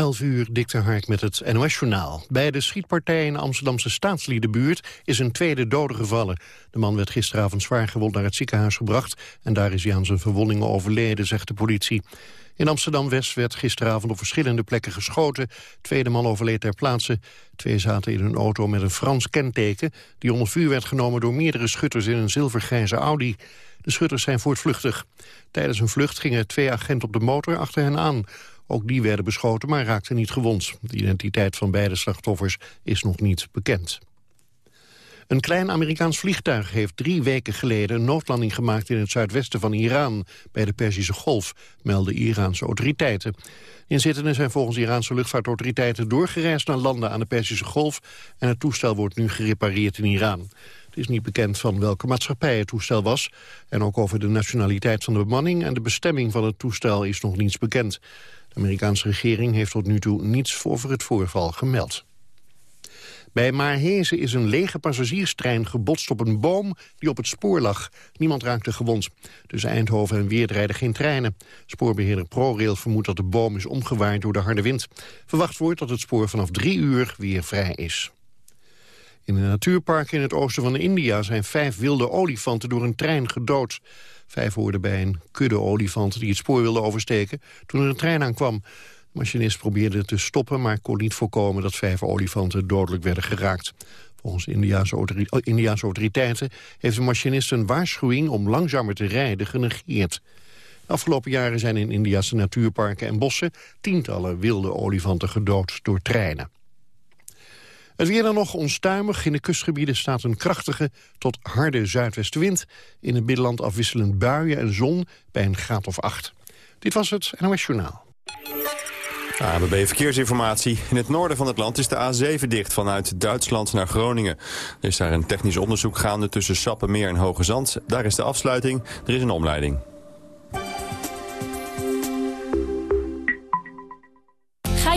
11 uur, dikte Hark met het NOS-journaal. Bij de schietpartij in de Amsterdamse staatsliedenbuurt is een tweede dode gevallen. De man werd gisteravond zwaar gewond naar het ziekenhuis gebracht... en daar is hij aan zijn verwondingen overleden, zegt de politie. In Amsterdam-West werd gisteravond op verschillende plekken geschoten. Tweede man overleed ter plaatse. Twee zaten in een auto met een Frans kenteken... die onder vuur werd genomen door meerdere schutters in een zilvergrijze Audi. De schutters zijn voortvluchtig. Tijdens hun vlucht gingen twee agenten op de motor achter hen aan. Ook die werden beschoten, maar raakten niet gewond. De identiteit van beide slachtoffers is nog niet bekend. Een klein Amerikaans vliegtuig heeft drie weken geleden een noodlanding gemaakt in het zuidwesten van Iran, bij de Perzische Golf, melden Iraanse autoriteiten. Inzittenden zijn volgens Iraanse luchtvaartautoriteiten doorgereisd naar landen aan de Perzische Golf en het toestel wordt nu gerepareerd in Iran. Het is niet bekend van welke maatschappij het toestel was. En ook over de nationaliteit van de bemanning en de bestemming van het toestel is nog niets bekend. De Amerikaanse regering heeft tot nu toe niets over het voorval gemeld. Bij Maarhezen is een lege passagierstrein gebotst op een boom die op het spoor lag. Niemand raakte gewond. Tussen Eindhoven en Weert rijden geen treinen. Spoorbeheerder ProRail vermoedt dat de boom is omgewaaid door de harde wind. Verwacht wordt dat het spoor vanaf drie uur weer vrij is. In een natuurpark in het oosten van India zijn vijf wilde olifanten door een trein gedood. Vijf hoorden bij een kudde olifanten die het spoor wilden oversteken toen er een trein aankwam. De machinist probeerde te stoppen, maar kon niet voorkomen dat vijf olifanten dodelijk werden geraakt. Volgens Indiaanse, Indiaanse autoriteiten heeft de machinist een waarschuwing om langzamer te rijden genegeerd. De afgelopen jaren zijn in Indiase natuurparken en bossen tientallen wilde olifanten gedood door treinen. Het weer dan nog onstuimig. In de kustgebieden staat een krachtige tot harde zuidwestenwind. In het binnenland afwisselend buien en zon bij een graad of acht. Dit was het NOS Journaal. ABB Verkeersinformatie. In het noorden van het land is de A7 dicht vanuit Duitsland naar Groningen. Er is daar een technisch onderzoek gaande tussen Sappemeer en Hoge Zand. Daar is de afsluiting. Er is een omleiding.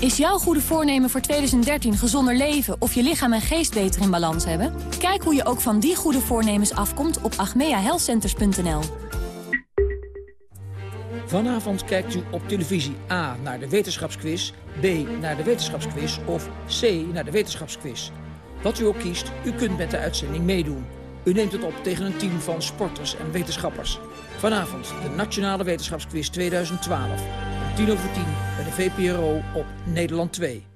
Is jouw goede voornemen voor 2013 gezonder leven of je lichaam en geest beter in balans hebben? Kijk hoe je ook van die goede voornemens afkomt op agmeahealthcenters.nl. Vanavond kijkt u op televisie A naar de wetenschapsquiz, B naar de wetenschapsquiz of C naar de wetenschapsquiz. Wat u ook kiest, u kunt met de uitzending meedoen. U neemt het op tegen een team van sporters en wetenschappers. Vanavond de Nationale Wetenschapsquiz 2012. Om tien over tien bij de VPRO op Nederland 2.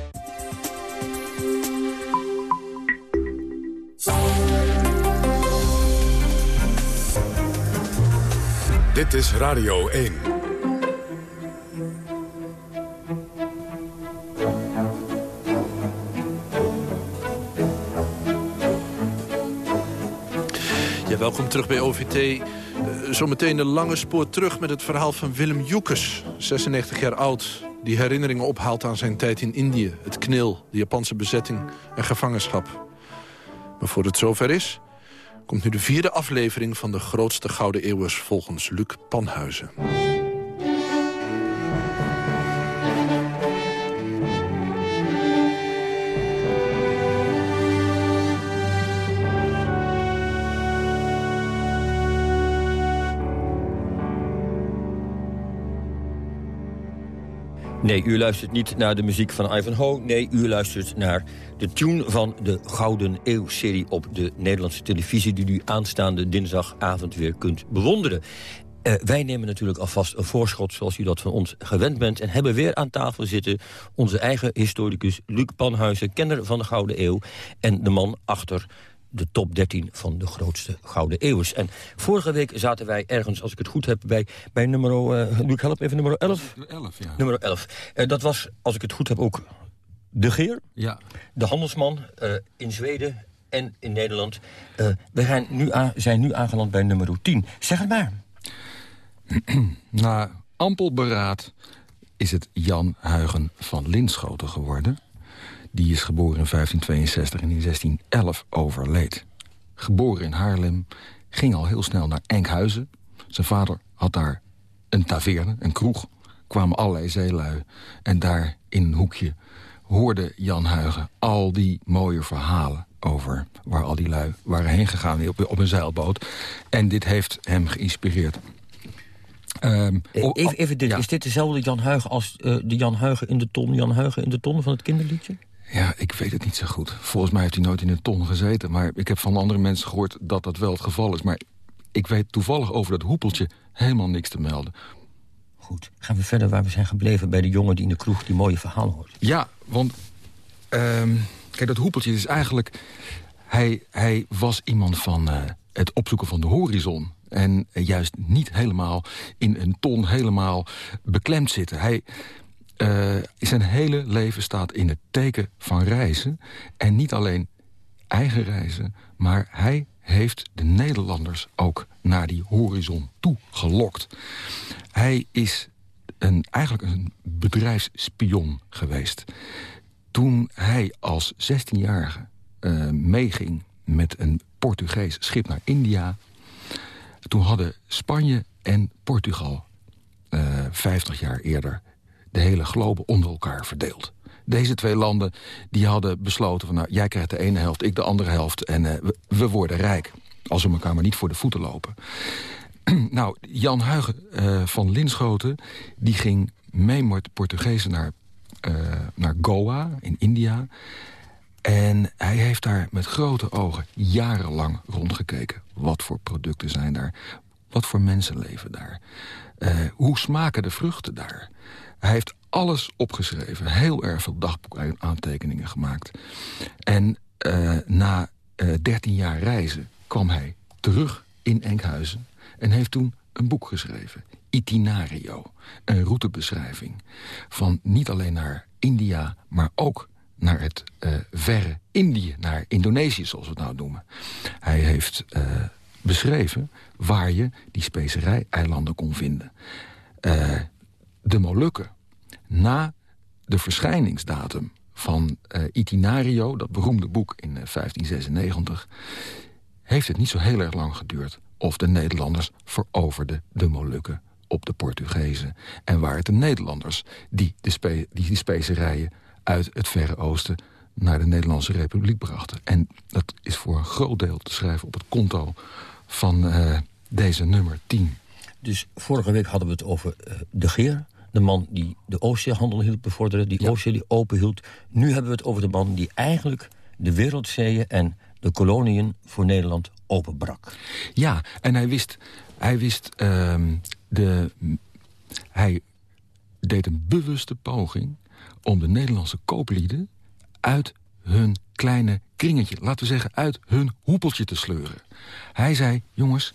Dit is Radio 1. Ja, welkom terug bij OVT. Uh, zometeen een lange spoor terug met het verhaal van Willem Joekes. 96 jaar oud, die herinneringen ophaalt aan zijn tijd in Indië. Het knil, de Japanse bezetting en gevangenschap. Maar voor het zover is komt nu de vierde aflevering van de grootste Gouden Eeuwers volgens Luc Panhuizen. Nee, u luistert niet naar de muziek van Ivanhoe. Nee, u luistert naar de tune van de Gouden Eeuw-serie op de Nederlandse televisie... die u aanstaande dinsdagavond weer kunt bewonderen. Uh, wij nemen natuurlijk alvast een voorschot zoals u dat van ons gewend bent... en hebben weer aan tafel zitten onze eigen historicus Luc Panhuizen... kenner van de Gouden Eeuw en de man achter de top 13 van de grootste Gouden Eeuwers. En vorige week zaten wij ergens, als ik het goed heb, bij, bij nummer... Uh, Luc, help even, nummer 11? 11, ja. Nummer 11. Uh, dat was, als ik het goed heb, ook de Geer. Ja. De handelsman uh, in Zweden en in Nederland. we gaan nu aan, zijn nu aangeland bij nummer 10. Zeg het maar. Na ampel beraad is het Jan Huigen van Linschoten geworden... Die is geboren in 1562 en in 1611 overleed. Geboren in Haarlem, ging al heel snel naar Enkhuizen. Zijn vader had daar een taverne, een kroeg. kwamen allerlei zeelui. En daar in een hoekje hoorde Jan Huigen al die mooie verhalen over waar al die lui waren heen gegaan op, op een zeilboot. En dit heeft hem geïnspireerd. Um, even, even dit, is dit dezelfde Jan Huigen als uh, de Jan Huigen in de ton, Jan Huigen in de ton van het kinderliedje? Ja, ik weet het niet zo goed. Volgens mij heeft hij nooit in een ton gezeten. Maar ik heb van andere mensen gehoord dat dat wel het geval is. Maar ik weet toevallig over dat hoepeltje helemaal niks te melden. Goed, gaan we verder waar we zijn gebleven... bij de jongen die in de kroeg die mooie verhalen hoort. Ja, want... Um, kijk, dat hoepeltje is eigenlijk... Hij, hij was iemand van uh, het opzoeken van de horizon. En uh, juist niet helemaal in een ton helemaal beklemd zitten. Hij uh, zijn hele leven staat in het teken van reizen. En niet alleen eigen reizen, maar hij heeft de Nederlanders ook naar die horizon toe gelokt. Hij is een, eigenlijk een bedrijfsspion geweest. Toen hij als 16-jarige uh, meeging met een Portugees schip naar India... toen hadden Spanje en Portugal uh, eh, 50 jaar eerder de hele globe onder elkaar verdeeld. Deze twee landen die hadden besloten van... nou, jij krijgt de ene helft, ik de andere helft... en uh, we, worden rijk, als we elkaar maar niet voor de voeten lopen. nou, Jan Huigen uh, van Linschoten... die ging mee met Portugezen naar, uh, naar Goa in India... En hij heeft daar met grote ogen jarenlang rondgekeken. Wat voor producten zijn daar? Wat voor mensen leven daar? Uh, hoe smaken de vruchten daar? Hij heeft alles opgeschreven. Heel erg veel dagboekaantekeningen gemaakt. En uh, na uh, eh, 13 jaar reizen kwam hij terug in Enkhuizen... en heeft toen een boek geschreven. Itinario, een routebeschrijving. Van niet alleen naar India, maar ook naar het verre Indië, naar Indonesië, zoals we het nou noemen. Hij heeft beschreven waar je die specerij-eilanden kon vinden. Uh, de Molukken, na de verschijningsdatum van uh, Itinario, dat beroemde boek in uh, 1596... heeft het niet zo heel erg lang geduurd of de Nederlanders veroverden de Molukken op de Portugezen. En waren het de Nederlanders die de spe die, specerijen uit het Verre Oosten naar de Nederlandse Republiek brachten. En dat is voor een groot deel te schrijven op het konto van deze nummer 10. Dus vorige week hadden we het over uh, de Geer. De man die de oceaanhandel hield bevorderen, die ja. oceaan open hield. Nu hebben we het over de man die eigenlijk de wereldzeeën en de koloniën voor Nederland openbrak. Ja, en hij wist, hij wist uh, de, hij deed een bewuste poging om de Nederlandse kooplieden uit hun kleine kringetje, laten we zeggen uit hun hoepeltje te sleuren. Hij zei, jongens,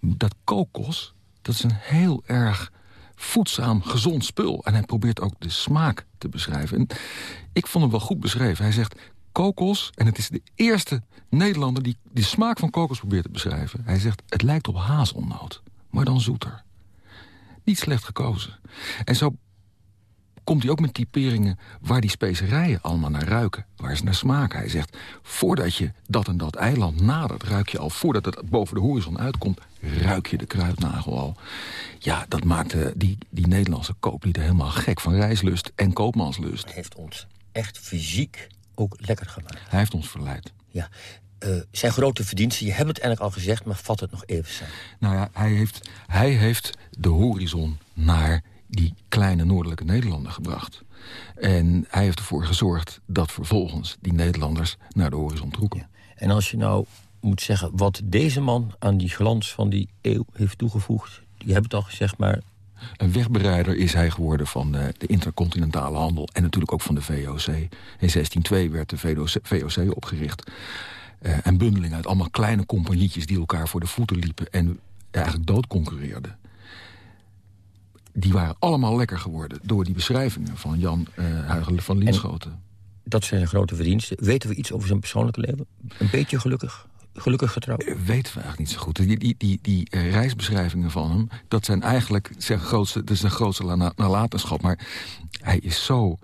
dat kokos, dat is een heel erg voedzaam, gezond spul. En hij probeert ook de smaak te beschrijven. En ik vond hem wel goed beschreven. Hij zegt, kokos, en het is de eerste Nederlander... die de smaak van kokos probeert te beschrijven. Hij zegt, het lijkt op hazelnoot, maar dan zoeter. Niet slecht gekozen. En zo komt hij ook met typeringen waar die specerijen allemaal naar ruiken. Waar ze naar smaken. Hij zegt, voordat je dat en dat eiland nadert... ruik je al, voordat het boven de horizon uitkomt... ruik je de kruidnagel al. Ja, dat maakte die, die Nederlandse kooplieden helemaal gek van reislust en koopmanslust. Hij heeft ons echt fysiek ook lekker gemaakt. Hij heeft ons verleid. Ja, uh, zijn grote verdiensten, je hebt het eigenlijk al gezegd... maar vat het nog even zijn. Nou ja, hij heeft, hij heeft de horizon naar die kleine noordelijke Nederlander gebracht. En hij heeft ervoor gezorgd dat vervolgens die Nederlanders naar de horizon trokken. En als je nou moet zeggen wat deze man aan die glans van die eeuw heeft toegevoegd... je hebt het al gezegd, maar... Een wegbereider is hij geworden van de, de intercontinentale handel... en natuurlijk ook van de VOC. In 1602 werd de VOC opgericht. Uh, en bundeling uit allemaal kleine compagnietjes... die elkaar voor de voeten liepen en eigenlijk doodconcurreerden die waren allemaal lekker geworden door die beschrijvingen van Jan uh, Huigelen van Linschoten. dat zijn grote verdiensten. Weten we iets over zijn persoonlijke leven? Een beetje gelukkig? Gelukkig getrouwd? Uh, weten we eigenlijk niet zo goed. Die, die, die, die uh, reisbeschrijvingen van hem, dat zijn eigenlijk zijn grootste, dat is zijn grootste nalatenschap. Maar hij is zo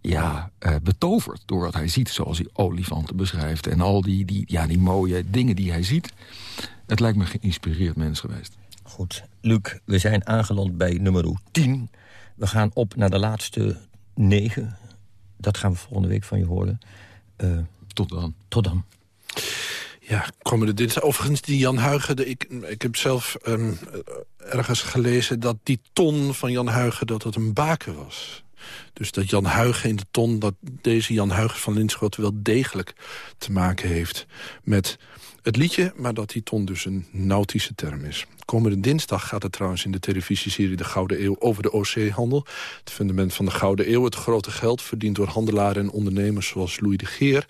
ja, uh, betoverd door wat hij ziet. Zoals hij olifanten beschrijft en al die, die, ja, die mooie dingen die hij ziet. Het lijkt me geïnspireerd mens geweest. Goed, Luc, we zijn aangeland bij nummer 10. We gaan op naar de laatste negen. Dat gaan we volgende week van je horen. Uh, tot dan. Tot dan. Ja, komende dinsdag. Overigens, die Jan Huigen... De, ik, ik heb zelf um, ergens gelezen dat die ton van Jan Huigen... dat dat een baken was. Dus dat Jan Huigen in de ton... dat deze Jan Huigen van Linschoten wel degelijk te maken heeft... met het liedje, maar dat die ton dus een nautische term is. Komende dinsdag gaat het trouwens in de televisieserie De Gouden Eeuw over de OC-handel. Het fundament van de Gouden Eeuw, het grote geld... verdiend door handelaren en ondernemers zoals Louis de Geer...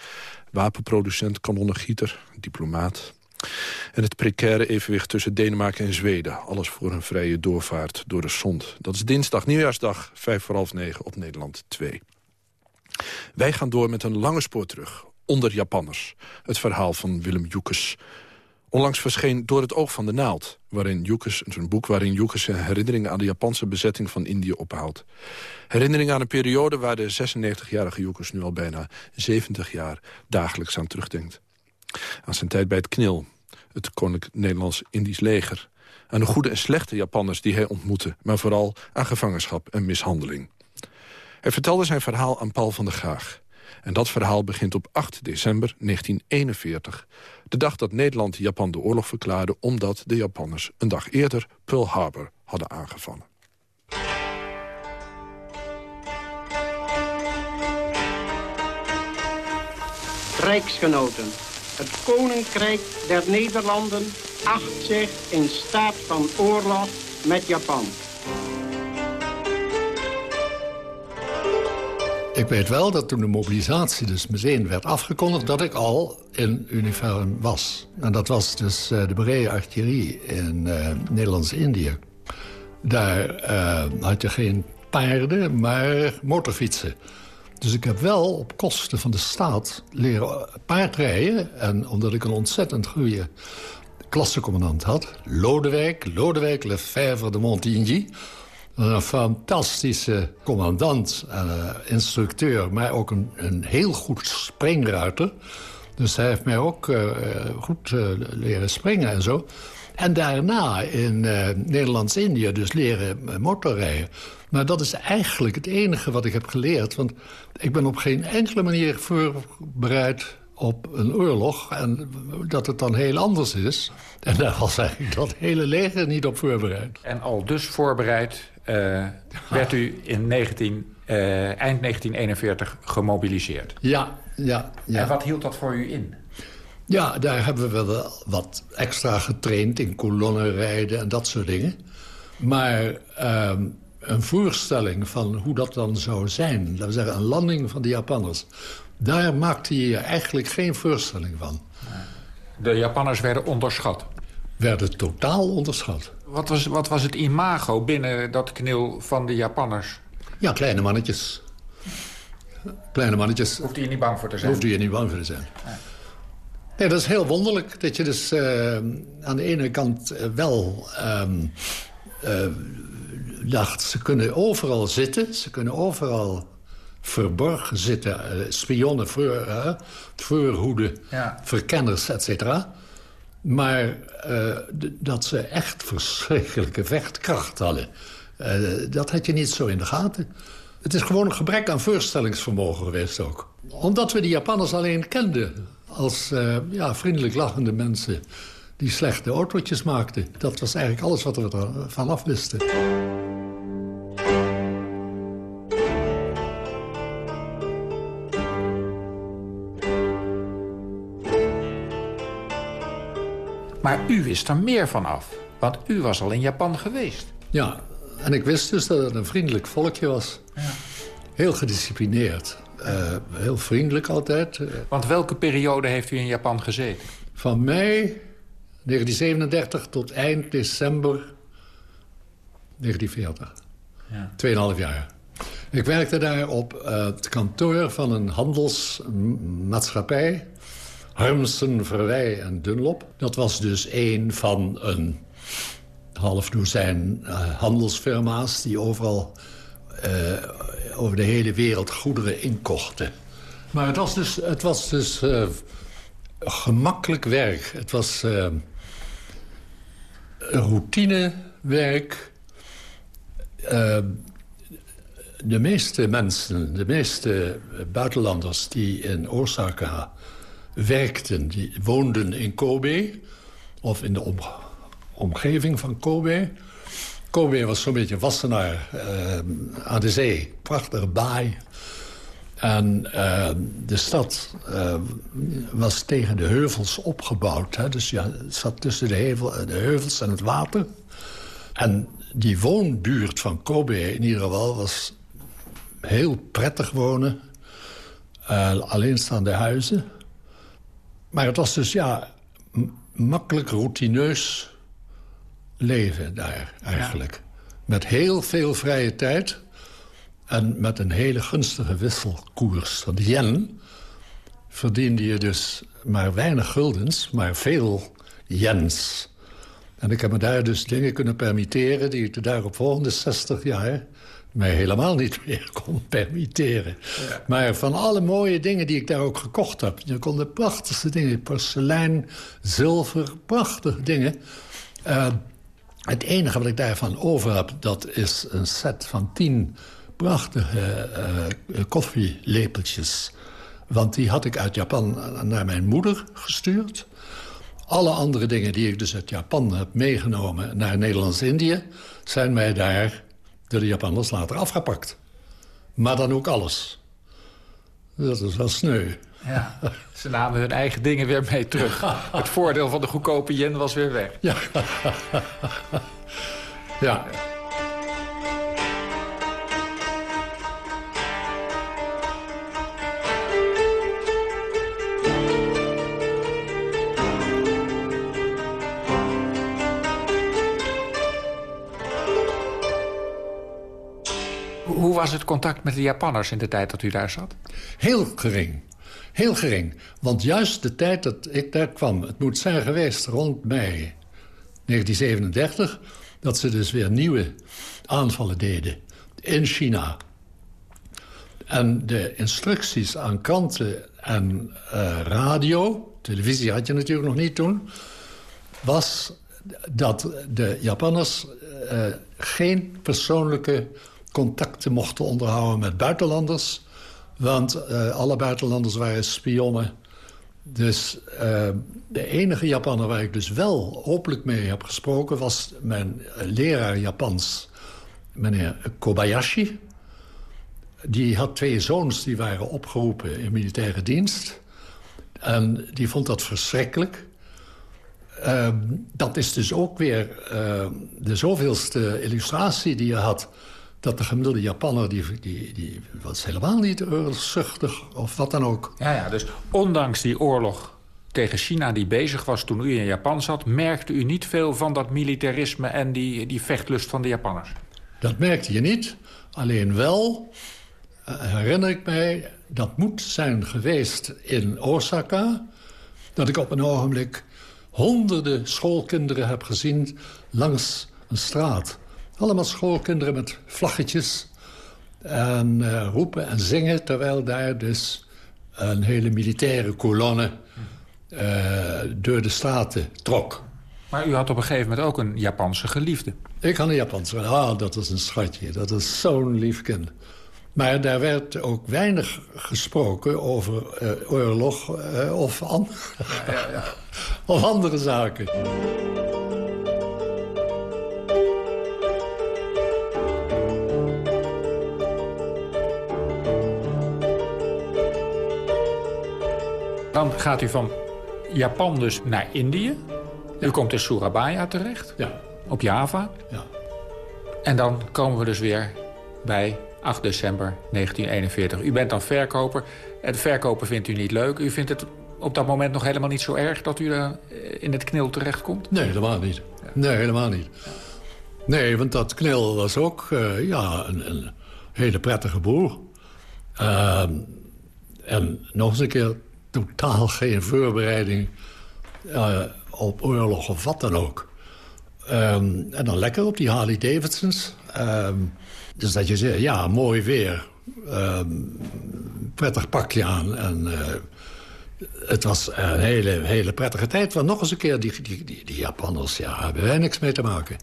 wapenproducent, kanonnengieter, diplomaat... En het precaire evenwicht tussen Denemarken en Zweden. Alles voor een vrije doorvaart door de Sond. Dat is dinsdag, nieuwjaarsdag, vijf voor half negen op Nederland 2. Wij gaan door met een lange spoor terug onder Japanners. Het verhaal van Willem Joekes. Onlangs verscheen Door het oog van de naald, waarin Joekes, een boek waarin Joekes zijn herinneringen aan de Japanse bezetting van Indië ophaalt. Herinneringen aan een periode waar de 96-jarige Joekes nu al bijna 70 jaar dagelijks aan terugdenkt. Aan zijn tijd bij het KNIL, het Koninklijk Nederlands-Indisch leger. Aan de goede en slechte Japanners die hij ontmoette, maar vooral aan gevangenschap en mishandeling. Hij vertelde zijn verhaal aan Paul van der Graag. En dat verhaal begint op 8 december 1941. De dag dat Nederland Japan de oorlog verklaarde... omdat de Japanners een dag eerder Pearl Harbor hadden aangevallen. Rijksgenoten, het Koninkrijk der Nederlanden acht zich in staat van oorlog met Japan. Ik weet wel dat toen de mobilisatie dus werd afgekondigd... dat ik al in uniform was. En dat was dus uh, de Berea Artillerie in uh, Nederlands-Indië. Daar uh, had je geen paarden, maar motorfietsen. Dus ik heb wel op kosten van de staat leren paardrijden. En omdat ik een ontzettend goede klassecommandant had... Lodewijk, Lodewijk Lefebvre de Montigny een fantastische commandant, uh, instructeur... maar ook een, een heel goed springruiter. Dus hij heeft mij ook uh, goed uh, leren springen en zo. En daarna in Nederlands-Indië dus leren motorrijden. Maar dat is eigenlijk het enige wat ik heb geleerd. Want ik ben op geen enkele manier voorbereid op een oorlog. En dat het dan heel anders is. En daar was eigenlijk dat hele leger niet op voorbereid. En al dus voorbereid uh, werd u in 19, uh, eh, eind 1941 gemobiliseerd. Ja, ja, ja. En wat hield dat voor u in? Ja, daar hebben we wel wat extra getraind in kolonnen rijden en dat soort dingen. Maar uh, een voorstelling van hoe dat dan zou zijn... laten we zeggen, een landing van de Japanners... daar maakte je eigenlijk geen voorstelling van. De Japanners werden onderschat? Werden totaal onderschat. Wat was, wat was het imago binnen dat knil van de Japanners? Ja, kleine mannetjes. Kleine mannetjes. Hoeft je niet bang voor te zijn? Hoeft je niet bang voor te zijn. Nee, dat is heel wonderlijk. Dat je dus uh, aan de ene kant uh, wel um, uh, dacht... ze kunnen overal zitten. Ze kunnen overal verborgen zitten. spionnen, voor, voorhoeden, ja. verkenners, et cetera. Maar uh, dat ze echt verschrikkelijke vechtkracht hadden... Uh, dat had je niet zo in de gaten. Het is gewoon een gebrek aan voorstellingsvermogen geweest ook. Omdat we die Japanners alleen kenden als uh, ja, vriendelijk lachende mensen... die slechte autootjes maakten. Dat was eigenlijk alles wat we ervan af wisten. Maar u wist er meer van af. Want u was al in Japan geweest. Ja, en ik wist dus dat het een vriendelijk volkje was. Ja. Heel gedisciplineerd. Uh, heel vriendelijk altijd. Want welke periode heeft u in Japan gezeten? Van mei 1937 tot eind december 1940. Ja. Tweeënhalf jaar. Ik werkte daar op uh, het kantoor van een handelsmaatschappij. Harmsen, Verwij en Dunlop. Dat was dus een van een half dozijn uh, handelsfirma's... die overal uh, over de hele wereld goederen inkochten. Maar het was dus, het was dus gemakkelijk werk. Het was routinewerk de meeste mensen, de meeste buitenlanders die in Osaka werkten... die woonden in Kobe of in de omgeving van Kobe. Kobe was zo'n beetje Wassenaar uh, aan de zee. Prachtige baai. En uh, de stad uh, was tegen de heuvels opgebouwd. Hè? Dus ja, het zat tussen de, hevel, de heuvels en het water. En die woonbuurt van Kobe in ieder geval was heel prettig wonen. Uh, alleenstaande huizen. Maar het was dus ja, makkelijk routineus leven daar eigenlijk. Met heel veel vrije tijd. En met een hele gunstige wisselkoers. Want yen verdiende je dus maar weinig guldens, maar veel yens. En ik heb me daar dus dingen kunnen permitteren... die ik de daaropvolgende 60 jaar mij helemaal niet meer kon permitteren. Maar van alle mooie dingen die ik daar ook gekocht heb... je kon de prachtigste dingen, porselein, zilver, prachtige dingen... Uh, het enige wat ik daarvan over heb, dat is een set van tien prachtige uh, koffielepeltjes. Want die had ik uit Japan naar mijn moeder gestuurd. Alle andere dingen die ik dus uit Japan heb meegenomen naar Nederlands-Indië... zijn mij daar door de Japanners later afgepakt. Maar dan ook alles. Dat is wel sneu. Ja, ze namen hun eigen dingen weer mee terug. Het voordeel van de goedkope yen was weer weg. Ja. ja. Hoe was het contact met de Japanners in de tijd dat u daar zat? Heel gering. Heel gering. Want juist de tijd dat ik daar kwam... het moet zijn geweest rond mei 1937... dat ze dus weer nieuwe aanvallen deden in China. En de instructies aan kranten en uh, radio... televisie had je natuurlijk nog niet toen... was dat de Japanners uh, geen persoonlijke contacten mochten onderhouden met buitenlanders. Want uh, alle buitenlanders waren spionnen. Dus uh, de enige Japaner waar ik dus wel openlijk mee heb gesproken... was mijn leraar Japans, meneer Kobayashi. Die had twee zoons die waren opgeroepen in militaire dienst. En die vond dat verschrikkelijk. Uh, dat is dus ook weer de zoveelste illustratie die je had dat de gemiddelde Japanner, die, die, die was helemaal niet oorlogszuchtig of wat dan ook. Ja, ja, dus ondanks die oorlog tegen China die bezig was toen u in Japan zat... merkte u niet veel van dat militarisme en die, die vechtlust van de Japanners? Dat merkte je niet. Alleen wel, uh, herinner ik mij, dat moet zijn geweest in Osaka... dat ik op een ogenblik honderden schoolkinderen heb gezien langs een straat allemaal schoolkinderen met vlaggetjes. En uh, roepen en zingen, terwijl daar dus een hele militaire kolonne uh, door de straten trok. Maar u had op een gegeven moment ook een Japanse geliefde. Ik had een Japanse Ah, dat is een schatje. Dat is zo'n lief kind. Maar daar werd ook weinig gesproken over uh, oorlog of, an ja, ja, ja. of andere zaken. Dan gaat u van Japan dus naar Indië. U komt in Surabaya terecht. Ja. Op Java. Ja. En dan komen we dus weer bij 8 december 1941. U bent dan verkoper. Het verkopen vindt u niet leuk. U vindt het op dat moment nog helemaal niet zo erg... dat u in het knil terechtkomt? Nee, helemaal niet. Nee, helemaal niet. Nee, want dat knil was ook uh, ja, een, een, hele prettige boer. Uh, en nog eens een keer totaal geen voorbereiding uh, op oorlog of wat dan ook. Um, en dan lekker op die Harley Davidsons. Um, dus dat je zegt, ja, mooi weer. Um, prettig pakje aan. En uh, het was een hele, hele prettige tijd. Want nog eens een keer, die, die, die, die Japanners, ja, hebben wij niks mee te maken.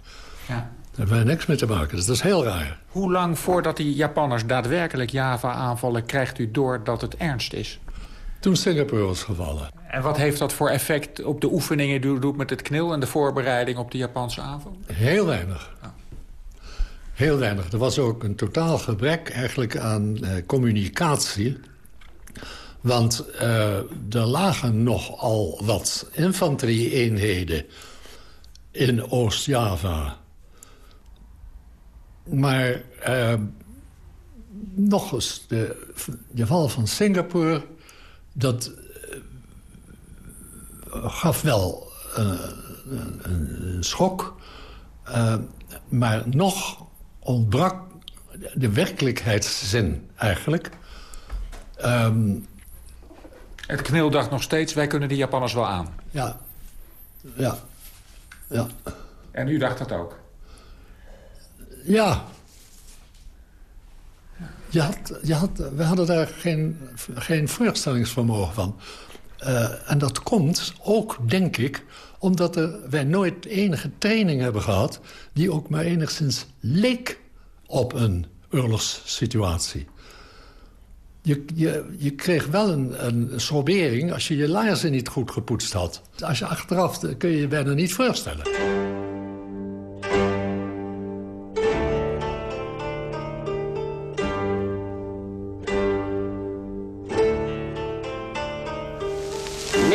Ja. Daar hebben wij niks mee te maken, dus dat is heel raar. Hoe lang voordat die Japanners daadwerkelijk Java aanvallen... krijgt u door dat het ernst is? Toen Singapore was gevallen. En wat heeft dat voor effect op de oefeningen die u doet met het knil... en de voorbereiding op de Japanse aanval? Heel weinig. Heel weinig. Er was ook een totaal gebrek eigenlijk aan uh, communicatie. Want uh, er lagen nogal wat infanterie-eenheden in Oost-Java. Maar uh, nog eens, de, de val van Singapore... dat gaf wel een, een, schok. Uh, maar nog ontbrak de werkelijkheidszin eigenlijk. Um, het knil dacht nog steeds, wij kunnen die Japanners wel aan. Ja, ja, ja. En u dacht dat ook? Ja. Je had, we hadden daar geen, voorstellingsvermogen van. Uh, en dat komt ook, denk ik, omdat wij nooit enige training hebben gehad... die ook maar enigszins leek op een oorlogssituatie. Je, je, je kreeg wel een, een sobering als je je laarzen niet goed gepoetst had. Als je achteraf, kun je je bijna niet voorstellen.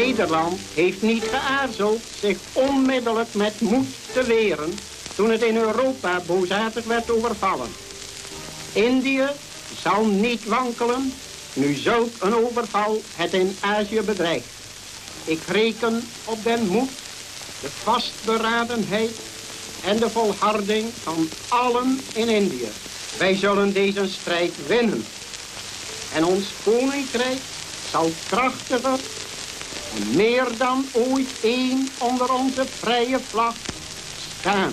Nederland heeft niet geaarzeld zich onmiddellijk met moed te weren toen het in Europa boosaardig werd overvallen. Indië zal niet wankelen nu zulk een overval het in Azië bedreigt. Ik reken op den moed, de vastberadenheid en de volharding van allen in Indië. Wij zullen deze strijd winnen. En ons koninkrijk zal krachtiger en meer dan ooit één onder onze vrije vlag staan.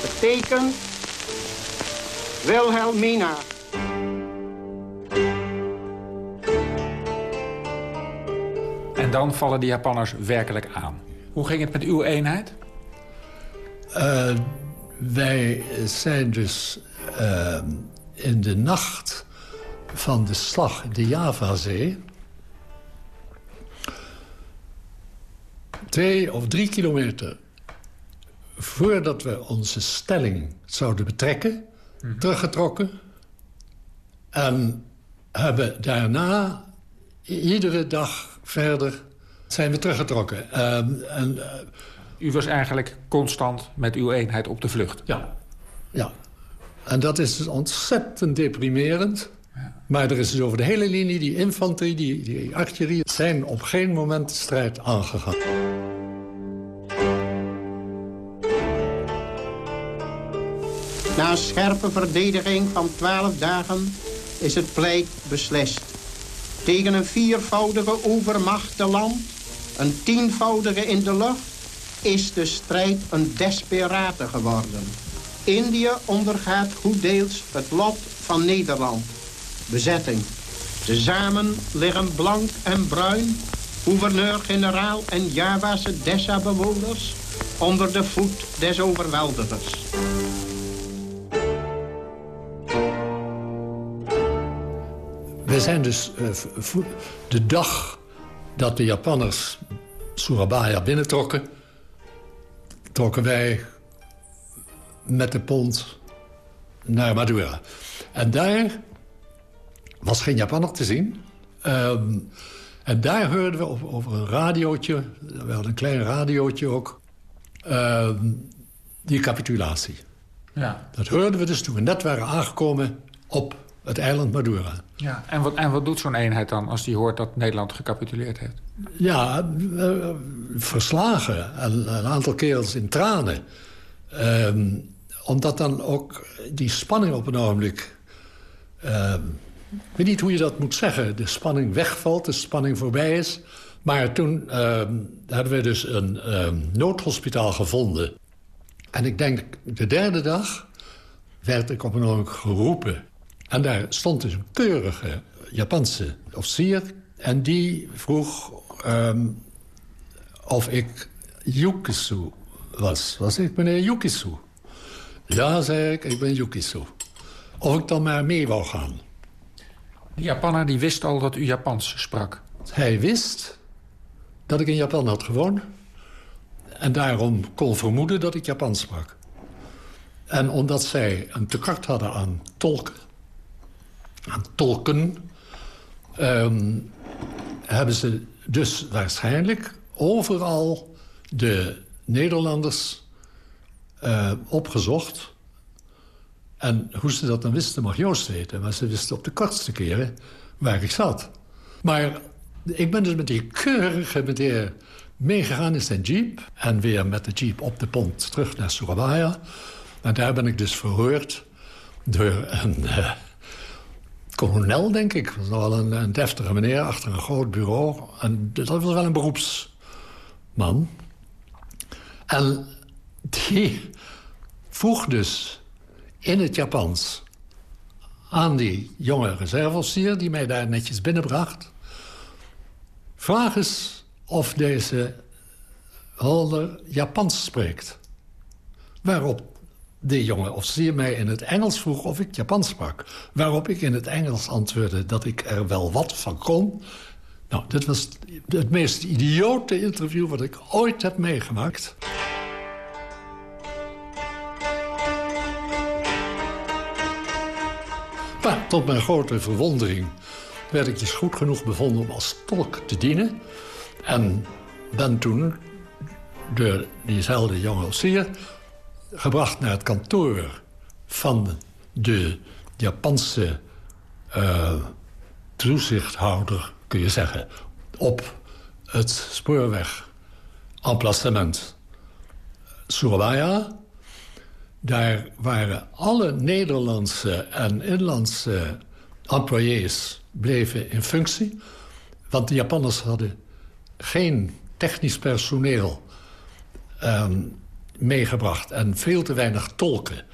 Betekent Wilhelmina. En dan vallen de Japanners werkelijk aan. Hoe ging het met uw eenheid? Uh, wij zijn dus uh, in de nacht van de slag de Javazee... twee of drie kilometer voordat we onze stelling zouden betrekken... Mm. teruggetrokken. En hebben daarna iedere dag verder zijn we teruggetrokken. En, uh, U was eigenlijk constant met uw eenheid op de vlucht? Ja, ja. En dat is dus ontzettend deprimerend. Ja. Maar er is dus over de hele linie, die infanterie, die, die artillerie... zijn op geen moment de strijd aangegaan. Na een scherpe verdediging van twaalf dagen is het pleit beslist. Tegen een viervoudige overmacht te land, een tienvoudige in de lucht... is de strijd een desperate geworden. Indië ondergaat goed deels het lot van Nederland. Bezetting. Tezamen liggen blank en bruin, gouverneur-generaal en Java's Dessa-bewoners... onder de voet des overweldigers. We zijn dus uh, de dag dat de Japanners Surabaya binnentrokken... trokken wij met de pont naar Madura. En daar was geen Japanner te zien. Um, En daar hoorden we over, over een radiootje, we hadden een klein radiootje ook... Uh, die capitulatie. Ja. Dat hoorden we dus toen we net waren aangekomen op het eiland Madura. Ja. En, wat, en wat doet zo'n eenheid dan als die hoort dat Nederland gecapituleerd heeft? Ja, uh, verslagen. En een aantal kerels in tranen. Um, omdat dan ook die spanning op een ogenblik... Uh, ik weet niet hoe je dat moet zeggen. De spanning wegvalt, de spanning voorbij is. Maar toen uh, hadden we dus een uh, noodhospitaal gevonden. En ik denk, de derde dag werd ik op een ogenblik geroepen. En daar stond dus een keurige Japanse officier. En die vroeg um, of ik Yukisu was. Was ik meneer Yukisu? Ja, zei ik, ik ben Yukisu. Of ik dan maar mee wou gaan. Die Japaner die wist al dat u Japans sprak? Hij wist dat ik in Japan had gewoond. En daarom kon vermoeden dat ik Japans sprak. En omdat zij een tekort hadden aan tolken... aan tolken... Um, hebben ze dus waarschijnlijk overal de Nederlanders uh, opgezocht. En hoe ze dat dan wisten mag Joost weten. Maar ze wisten op de kortste keren waar ik zat. Maar ik ben dus met die keurige meneer meegegaan in zijn jeep. En weer met de jeep op de pont terug naar Surabaya. En daar ben ik dus verhoord door een uh, kolonel, denk ik. Dat was wel een, een deftige meneer achter een groot bureau. En dat was wel een beroepsman. En die vroeg dus in het Japans aan die jonge reserveofficier... die mij daar netjes binnenbracht... vraag eens of deze holder Japans spreekt. Waarop de jonge officier mij in het Engels vroeg of ik Japans sprak. Waarop ik in het Engels antwoordde dat ik er wel wat van kon. Nou, dit was het meest idiote interview wat ik ooit heb meegemaakt. Maar tot mijn grote verwondering werd ik dus goed genoeg bevonden om als tolk te dienen. En ben toen door diezelfde jonge officier gebracht naar het kantoor van de Japanse uh, toezichthouder, kun je zeggen, op het spoorweg emplacement Surabaya. Daar waren alle Nederlandse en inlandse employés bleven in functie. Want de Japanners hadden geen technisch personeel um, meegebracht. En veel te weinig tolken.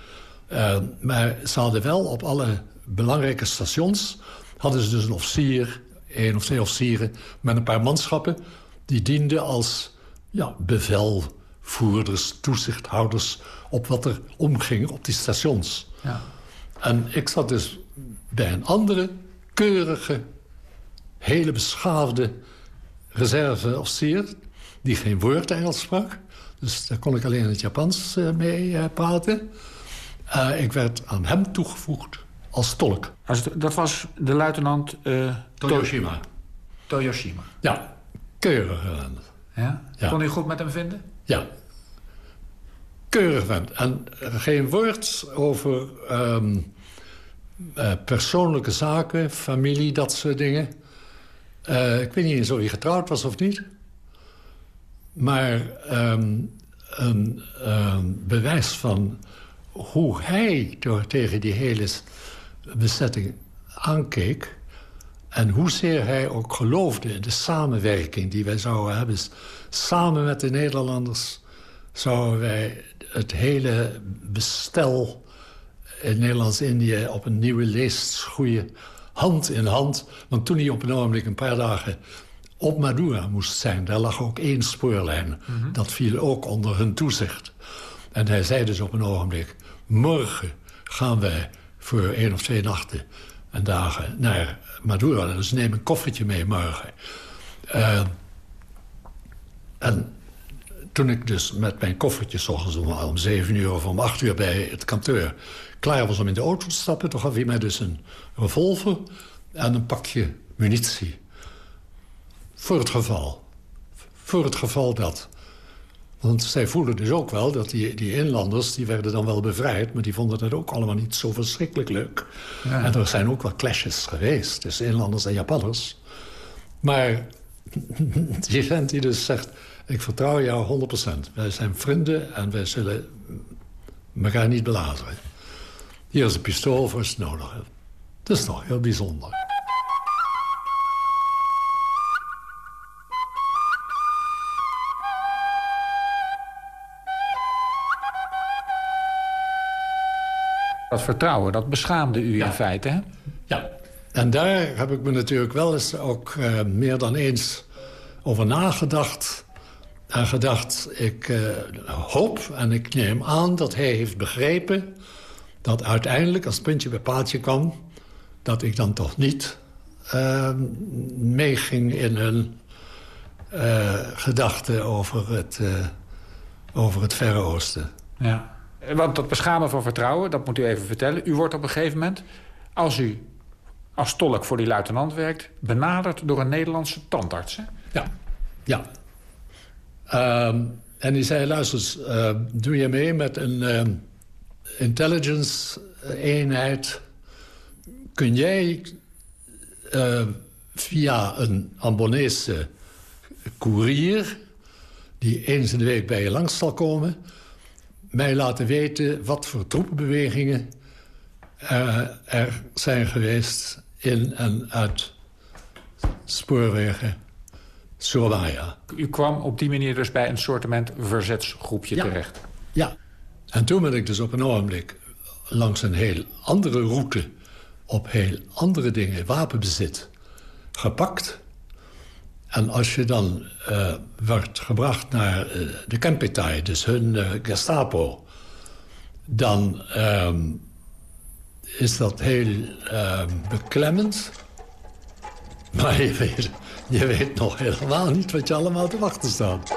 Uh, maar ze hadden wel op alle belangrijke stations... hadden ze dus een officier, één of twee officieren... met een paar manschappen. Die dienden als ja, bevelvoerders, toezichthouders... op wat er omging op die stations. Ja. En ik zat dus bij een andere keurige... hele beschaafde reserveofficier... die geen woord Engels sprak... Dus daar kon ik alleen in het Japans uh, mee uh, praten. Uh, ik werd aan hem toegevoegd als tolk. Dat was de luitenant... Toyoshima. Toyoshima. Ja, keurig. Ja? ja? Kon u goed met hem vinden? Ja. Keurig vent. En geen woord over um, persoonlijke zaken, familie, dat soort dingen. ik weet niet eens of hij getrouwd was of niet. Maar um, een um, bewijs van hoe hij tegen die hele bezetting aankeek... en hoezeer hij ook geloofde in de samenwerking die wij zouden hebben. Samen met de Nederlanders zouden wij het hele bestel in Nederlands-Indië... op een nieuwe leest schoeien, hand in hand. Want toen hij op een ogenblik een paar dagen op Madura moest zijn. Daar lag ook één spoorlijn. Mm -hmm. Dat viel ook onder hun toezicht. En hij zei dus op een ogenblik... morgen gaan wij voor één of twee nachten en dagen naar Madura. Dus neem een koffertje mee morgen. Uh, en toen ik dus met mijn koffertje... S ochtends om, om zeven uur of om acht uur bij het kantoor... klaar was om in de auto te stappen... toen gaf hij mij dus een revolver en een pakje munitie. Voor het geval. Voor het geval dat. Want zij voelden dus ook wel dat die, die inlanders... die werden dan wel bevrijd, maar die vonden dat ook allemaal niet zo verschrikkelijk leuk. Ja. En er zijn ook wel clashes geweest tussen inlanders en Japanners. Maar die vent die dus zegt... ik vertrouw jou 100%. Wij zijn vrienden en wij zullen elkaar niet belazeren. Hier is een pistool voor als nodig. Dat is toch heel bijzonder. Dat vertrouwen, dat beschaamde u in feite, hè? Ja, en daar heb ik me natuurlijk wel eens ook uh, meer dan eens over nagedacht. En gedacht, ik uh, hoop en ik neem aan dat hij heeft begrepen... dat uiteindelijk, als het puntje bij paaltje kwam... dat ik dan toch niet uh, meeging in hun gedachten over het, over het Verre Oosten. Ja. Want dat beschamen van vertrouwen, dat moet u even vertellen. U wordt op een gegeven moment, als u als tolk voor die luitenant werkt... benaderd door een Nederlandse tandarts. Hè? Ja, ja. Um, en die zei, luister uh, doe je mee met een uh, intelligence-eenheid... kun jij uh, via een Ambonese koerier... die eens in de week bij je langs zal komen mij laten weten wat voor troepenbewegingen uh, er zijn geweest in en uit spoorwegen Surabaya. U kwam op die manier dus bij een soortement verzetsgroepje terecht? Ja, en toen ben ik dus op een ogenblik langs een heel andere route... op heel andere dingen, wapenbezit, gepakt... En als je dan uh, wordt gebracht naar uh, de Kempitij, dus hun uh, Gestapo... dan um, is dat heel ehm, beklemmend. Maar je weet, je weet nog helemaal niet wat je allemaal te wachten staat.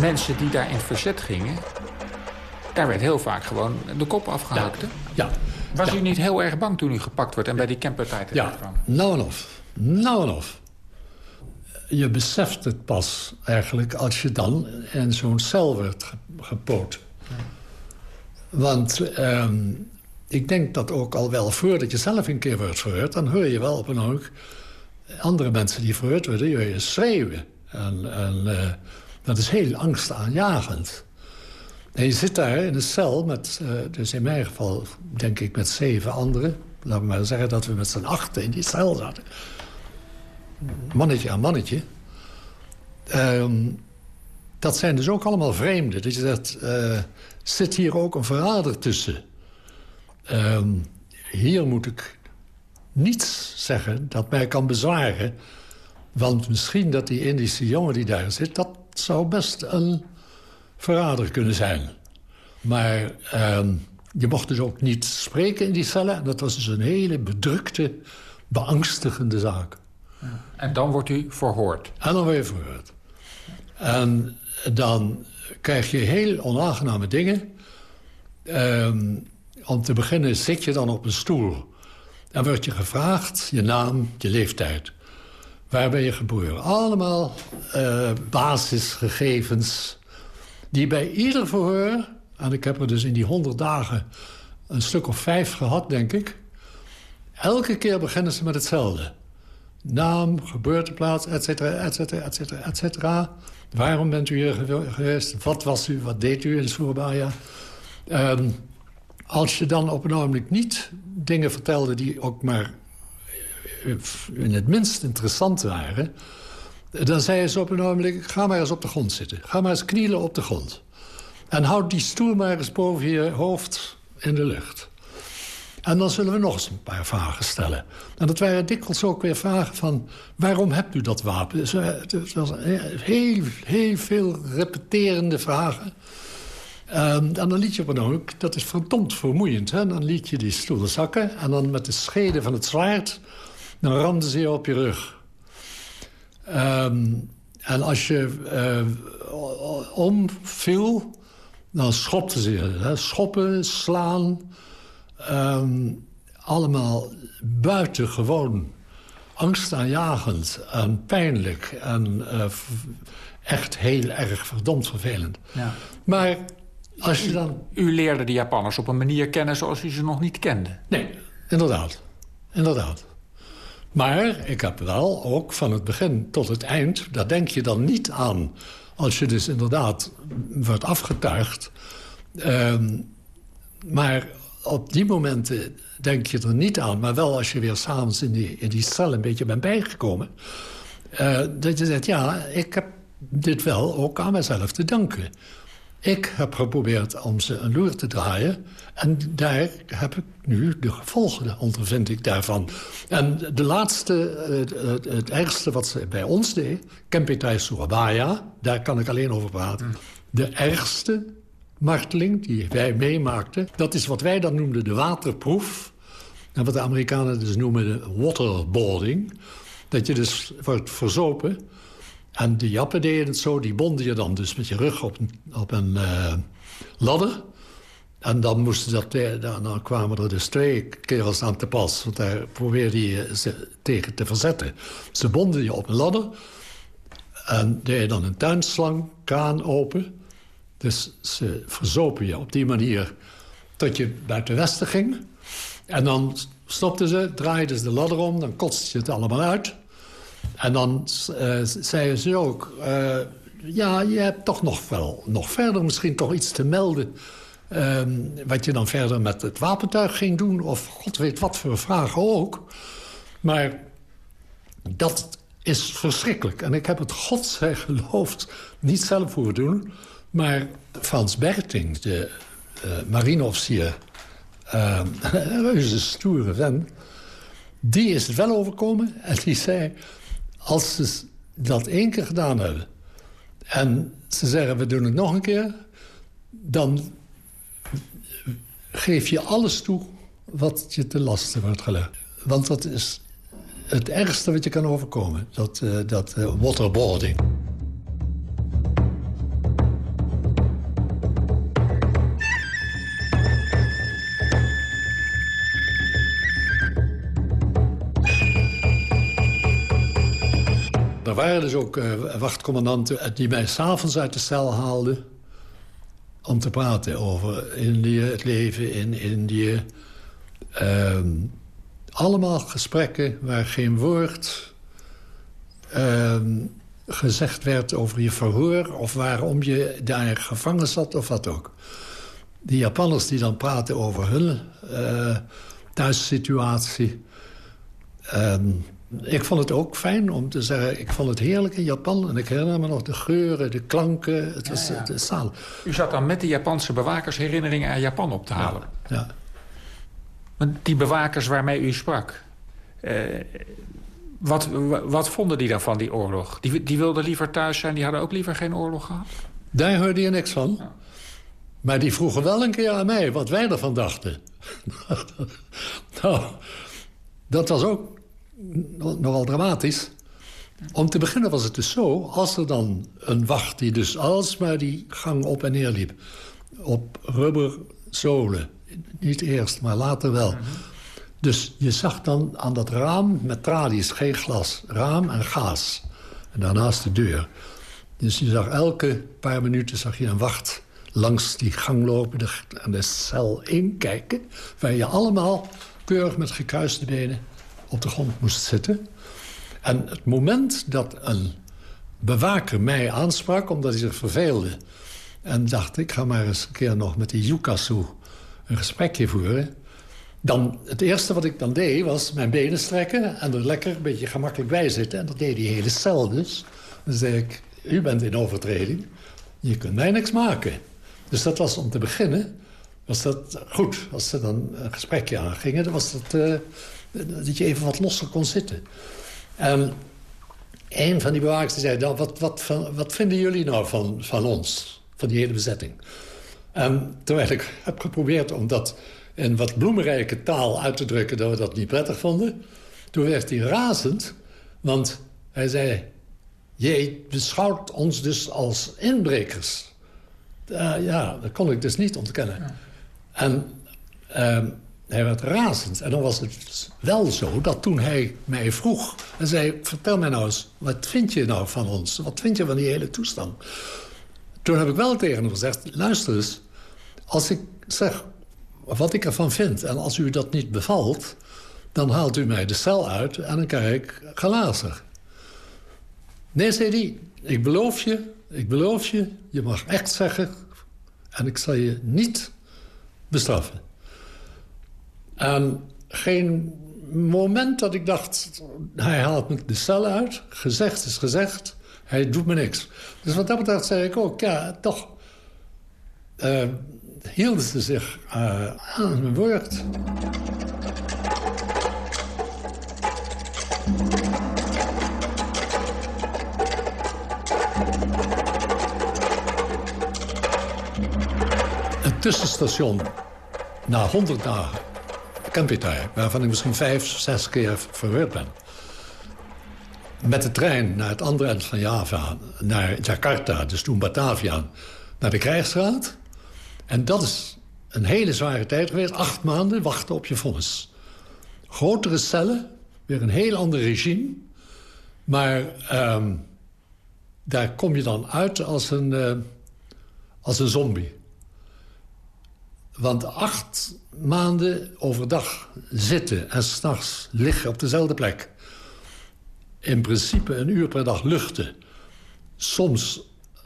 Mensen die daar in verzet gingen... daar werd heel vaak gewoon de kop afgehakt. Ja. ja. Was u niet heel erg bang toen u gepakt werd en bij die campertijd terecht kwam? Ja, nou en of. Nou en of. Je beseft het pas eigenlijk als je dan in zo'n cel werd gepoot. Want ehm, ik denk dat ook al wel voordat je zelf een keer wordt verhoord... dan hoor je wel op een andere mensen die verhoord worden... je schreeuwen. En, en uh, dat is heel angstaanjagend. En je zit daar in een cel met, uh, dus in mijn geval denk ik met zeven anderen. We maar zeggen dat we met z'n achten in die cel zaten. Mannetje aan mannetje. Um, dat zijn dus ook allemaal vreemden. Dat je zegt, uh, zit hier ook een verrader tussen? Um, hier moet ik niets zeggen dat mij kan bezwaren. Want misschien dat die Indische jongen die daar zit... dat zou best een verrader kunnen zijn. Maar uh, je mocht dus ook niet spreken in die cellen. Dat was dus een hele bedrukte, beangstigende zaak. En dan wordt u verhoord? En dan word je verhoord. En dan krijg je heel onaangename dingen. Um, om te beginnen zit je dan op een stoel. En wordt je gevraagd je naam, je leeftijd. Waar ben je geboren? Allemaal uh, basisgegevens die bij ieder verhoor... en ik heb er dus in die honderd dagen een stuk of vijf gehad, denk ik... elke keer beginnen ze met hetzelfde. Naam, geboorteplaats, et cetera, et cetera, et cetera, et cetera. Waarom bent u hier geweest? Wat was u? Wat deed u in Surabaya? Um, als je dan op een ogenblik niet dingen vertelde... die ook maar in het minst interessant waren... dan zei ze op een ogenblik, ga maar eens op de grond zitten. Ga maar eens knielen op de grond. En houd die stoel maar eens boven je hoofd in de lucht. En dan zullen we nog eens een paar vragen stellen. En dat waren dikwijls ook weer vragen van... waarom hebt u dat wapen? Het was heel, heel veel repeterende vragen. Um, en dan liet je op een ook, dat is verdomd vermoeiend. Hè? Dan liet je die stoel zakken en dan met de schede van het zwaard dan ramden ze je op je rug. Um, en als je uh, omviel, dan schopten ze je. Hè? Schoppen, slaan. ehm, allemaal buitengewoon angstaanjagend en pijnlijk. En eh, echt heel erg verdomd vervelend. Ja. Maar als je dan... U leerde de Japanners op een manier kennen zoals u ze nog niet kende. Nee, inderdaad. Inderdaad. Maar ik heb wel ook van het begin tot het eind... daar denk je dan niet aan. Als je dus inderdaad wordt afgetuigd. Ehm, maar op die momenten denk je er niet aan. Maar wel als je weer s'avonds in die, in die cel een beetje bent bijgekomen. eh, dat je zegt, ja, ik heb dit wel ook aan mezelf te danken. Ik heb geprobeerd om ze een loer te draaien. En daar heb ik nu de gevolgen, ondervind ik daarvan. En de laatste, eh, het, het ergste wat ze bij ons deed... Kempetai Surabaya, daar kan ik alleen over praten. De ergste marteling die wij meemaakten... dat is wat wij dan noemden de waterproef. En wat de Amerikanen dus noemen de waterboarding. Dat je dus wordt verzopen... En de jappen deden het zo, die bonden je dan dus met je rug op een, op een eh, ladder. En dan, moesten dat, eh, dan kwamen er dus twee kerels aan te pas. Want daar probeerde je ze tegen te verzetten. Ze bonden je op een ladder. En deden dan een tuinslang, kraan open. Dus ze verzopen je op die manier tot je buiten westen ging. En dan stopten ze, draaiden ze de ladder om, dan kotste je het allemaal uit. En dan eh, zeiden ze ook... eh, ja, je hebt toch nog wel nog verder misschien toch iets te melden... ehm, wat je dan verder met het wapentuig ging doen... of god weet wat voor vragen ook. Maar dat is verschrikkelijk. En ik heb het godzij geloofd niet zelf voor doen... maar Frans Berting, de eh marineofficier... eh, een reuze stoere vent... die is het wel overkomen en die zei... als ze dat één keer gedaan hebben... en ze zeggen we doen het nog een keer... dan geef je alles toe wat je te lasten wordt gelegd. Want dat is het ergste wat je kan overkomen. Dat, eh, dat eh, waterboarding. Waren dus ook eh, wachtcommandanten die mij s'avonds uit de cel haalden... om te praten over Indië, het leven in Indië. Ehm, allemaal gesprekken waar geen woord ehm, gezegd werd over je verhoor... of waarom je daar gevangen zat of wat ook. Die Japanners die dan praten over hun eh thuissituatie... Ehm, ik vond het ook fijn om te zeggen... ik vond het heerlijk in Japan. En ik herinner me nog de geuren, de klanken. Het was ja. de zaal. U zat dan met de Japanse bewakers herinneringen aan Japan op te halen. Ja. Want die bewakers waarmee u sprak... eh, wat, wa- wat vonden die dan van die oorlog? Die, die wilden liever thuis zijn, die hadden ook liever geen oorlog gehad? Daar hoorde je niks van. Maar die vroegen wel een keer aan mij wat wij ervan dachten. nou, dat was ook nogal dramatisch. Om te beginnen was het dus zo... als er dan een wacht die dus alsmaar die gang op en neer liep... op rubberzolen, niet eerst, maar later wel... Dus je zag dan aan dat raam met tralies, geen glas, raam en gaas. En daarnaast de deur. Dus je zag elke paar minuten zag je een wacht langs die gang lopen... en de cel inkijken... waar je allemaal keurig met gekruiste benen op de grond moest zitten. En het moment dat een bewaker mij aansprak... omdat hij zich verveelde... en dacht, ik ga maar eens een keer nog met die Yukasu een gesprekje voeren... Dan, het eerste wat ik dan deed, was mijn benen strekken... en er lekker een beetje gemakkelijk bij zitten. En dat deed die hele cel dus. Dan zei ik, u bent in overtreding. Je kunt mij niks maken. Dus dat was om te beginnen... was dat goed. Als ze dan een gesprekje aangingen... dan was dat eh, dat je even wat losser kon zitten. En een van die bewakers die zei... Nou, wat, wat, wat vinden jullie nou van, van ons? Van die hele bezetting? En terwijl ik heb geprobeerd om dat in wat bloemrijke taal uit te drukken... dat we dat niet prettig vonden... toen werd hij razend, want hij zei... je beschouwt ons dus als inbrekers. Uh, ja, dat kon ik dus niet ontkennen. En uh, hij werd razend. En dan was het wel zo dat toen hij mij vroeg... en zei, vertel mij nou eens, wat vind je nou van ons? Wat vind je van die hele toestand? Toen heb ik wel tegen hem gezegd, luister eens... als ik zeg wat ik ervan vind en als u dat niet bevalt... dan haalt u mij de cel uit en dan krijg ik glazer. Nee, zei hij, ik beloof je, ik beloof je... je mag echt zeggen en ik zal je niet bestraffen. En geen moment dat ik dacht... hij haalt me de cel uit, gezegd is gezegd... hij doet me niks. Dus wat dat betreft zei ik ook, ja, toch... Uh, hielden ze zich uh, aan mijn woord. Het tussenstation na 100 dagen Campitair, waarvan ik misschien vijf, zes keer verweerd ben. Met de trein naar het andere eind van Java, naar Jakarta, dus toen Batavia, naar de krijgsraad. En dat is een hele zware tijd geweest. Acht maanden wachten op je vonnis. Grotere cellen, weer een heel ander regime. Maar ehm, daar kom je dan uit als een, uh, als een zombie. Want acht maanden overdag zitten en s'nachts liggen op dezelfde plek. In principe een uur per dag luchten. Soms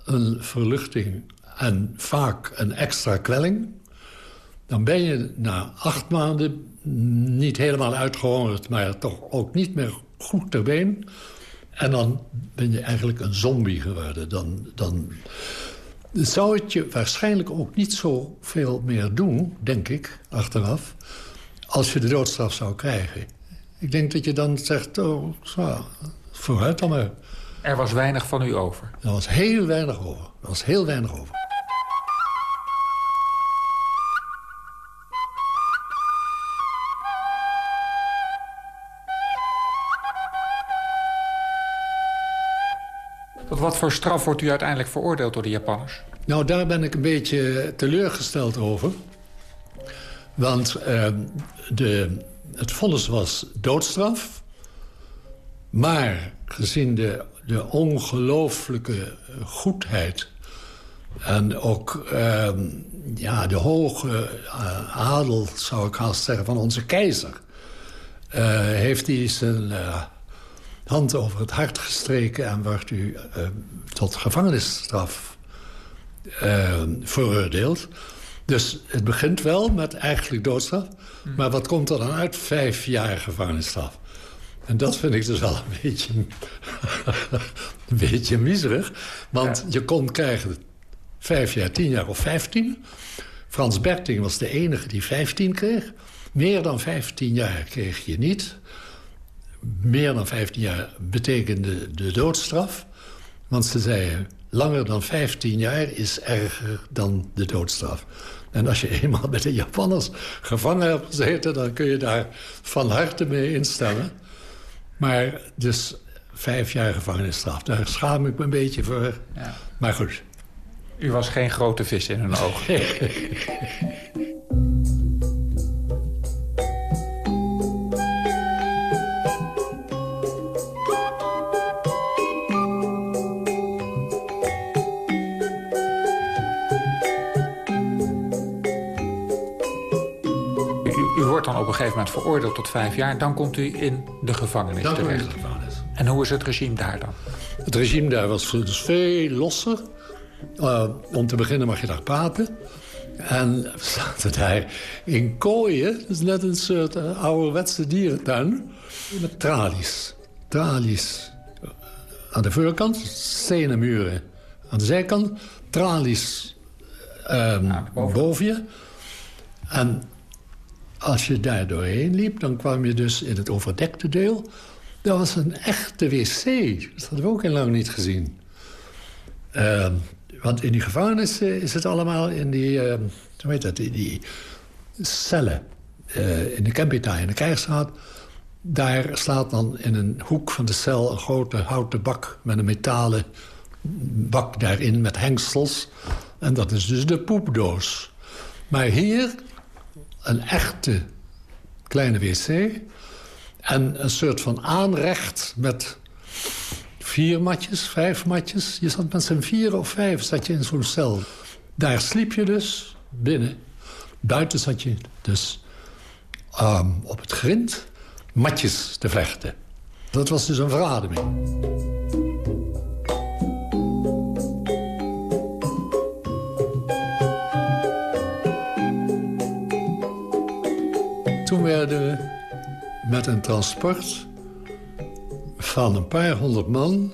een verluchting en vaak een extra kwelling. Dan ben je na acht maanden niet helemaal uitgehongerd... maar toch ook niet meer goed ter been. En dan ben je eigenlijk een zombie geworden. Dan, dan zou het je waarschijnlijk ook niet zoveel meer doen, denk ik, achteraf... als je de doodstraf zou krijgen. Ik denk dat je dan zegt, oh, zo, vooruit dan maar. Er was weinig van u over? Er was heel weinig over. Er was heel weinig over. Wat voor straf wordt u uiteindelijk veroordeeld door de Japanners? Nou, daar ben ik een beetje teleurgesteld over. Want uh, de, het vonnis was doodstraf. Maar gezien de, de ongelooflijke goedheid... en ook uh, ja, de hoge uh, adel, zou ik haast zeggen, van onze keizer... Eh, heeft hij zijn eh, hand over het hart gestreken... en wordt u uh, tot gevangenisstraf uh, veroordeeld. Dus het begint wel met eigenlijk doodstraf. Maar wat komt er dan uit? Vijf jaar gevangenisstraf. En dat vind ik dus wel een beetje, een beetje miserig. Want je kon krijgen vijf jaar, tien jaar of vijftien. Frans Berting was de enige die vijftien kreeg. Meer dan vijftien jaar kreeg je niet meer dan 15 jaar betekende de doodstraf. Want ze zeiden, langer dan 15 jaar is erger dan de doodstraf. En als je eenmaal met de Japanners gevangen hebt gezeten... dan kun je daar van harte mee instemmen. Maar dus vijf jaar gevangenisstraf, daar schaam ik me een beetje voor. Ja. Maar goed. U was geen grote vis in hun ogen. wordt dan op een gegeven moment veroordeeld tot vijf jaar. Dan komt u in de gevangenis dan terecht. In de gevangenis. En hoe is het regime daar dan? Het regime daar was dus veel losser. Uh, om te beginnen mag je daar praten. En we zaten daar in kooien. Dat is net een soort uh, ouderwetse dierentuin. Met tralies. Tralies aan de voorkant. Stenen muren aan de zijkant. Tralies um, boven. boven je. En als je daar doorheen liep, dan kwam je dus in het overdekte deel. Dat was een echte wc. Dat hadden we ook heel lang niet gezien. Uh, want in die gevangenissen is het allemaal in die, uh, hoe heet dat, die cellen. Uh, in de Campita, in de krijgsraad. Daar staat dan in een hoek van de cel een grote houten bak... met een metalen bak daarin met hengsels. En dat is dus de poepdoos. Maar hier een echte kleine wc... en een soort van aanrecht met vier matjes, vijf matjes. Je zat met z'n vier of vijf zat je in zo'n cel. Daar sliep je dus binnen. Buiten zat je dus ehm, op het grind matjes te vlechten. Dat was dus een verademing. Toen werden we met een transport van een paar honderd man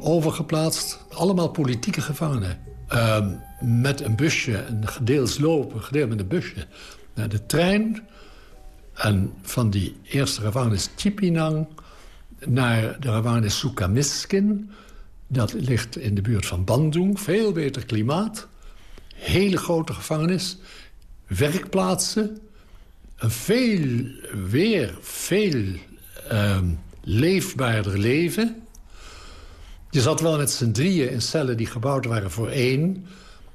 overgeplaatst. Allemaal politieke gevangenen. Ehm, met een busje, een gedeels lopen, gedeeld met een busje... naar de trein. En van die eerste gevangenis Chipinang naar de gevangenis Sukamiskin. Dat ligt in de buurt van Bandung. Veel beter klimaat. Hele grote gevangenis. Werkplaatsen. Een veel, weer veel uh, leefbaarder leven. Je zat wel met z'n drieën in cellen die gebouwd waren voor één.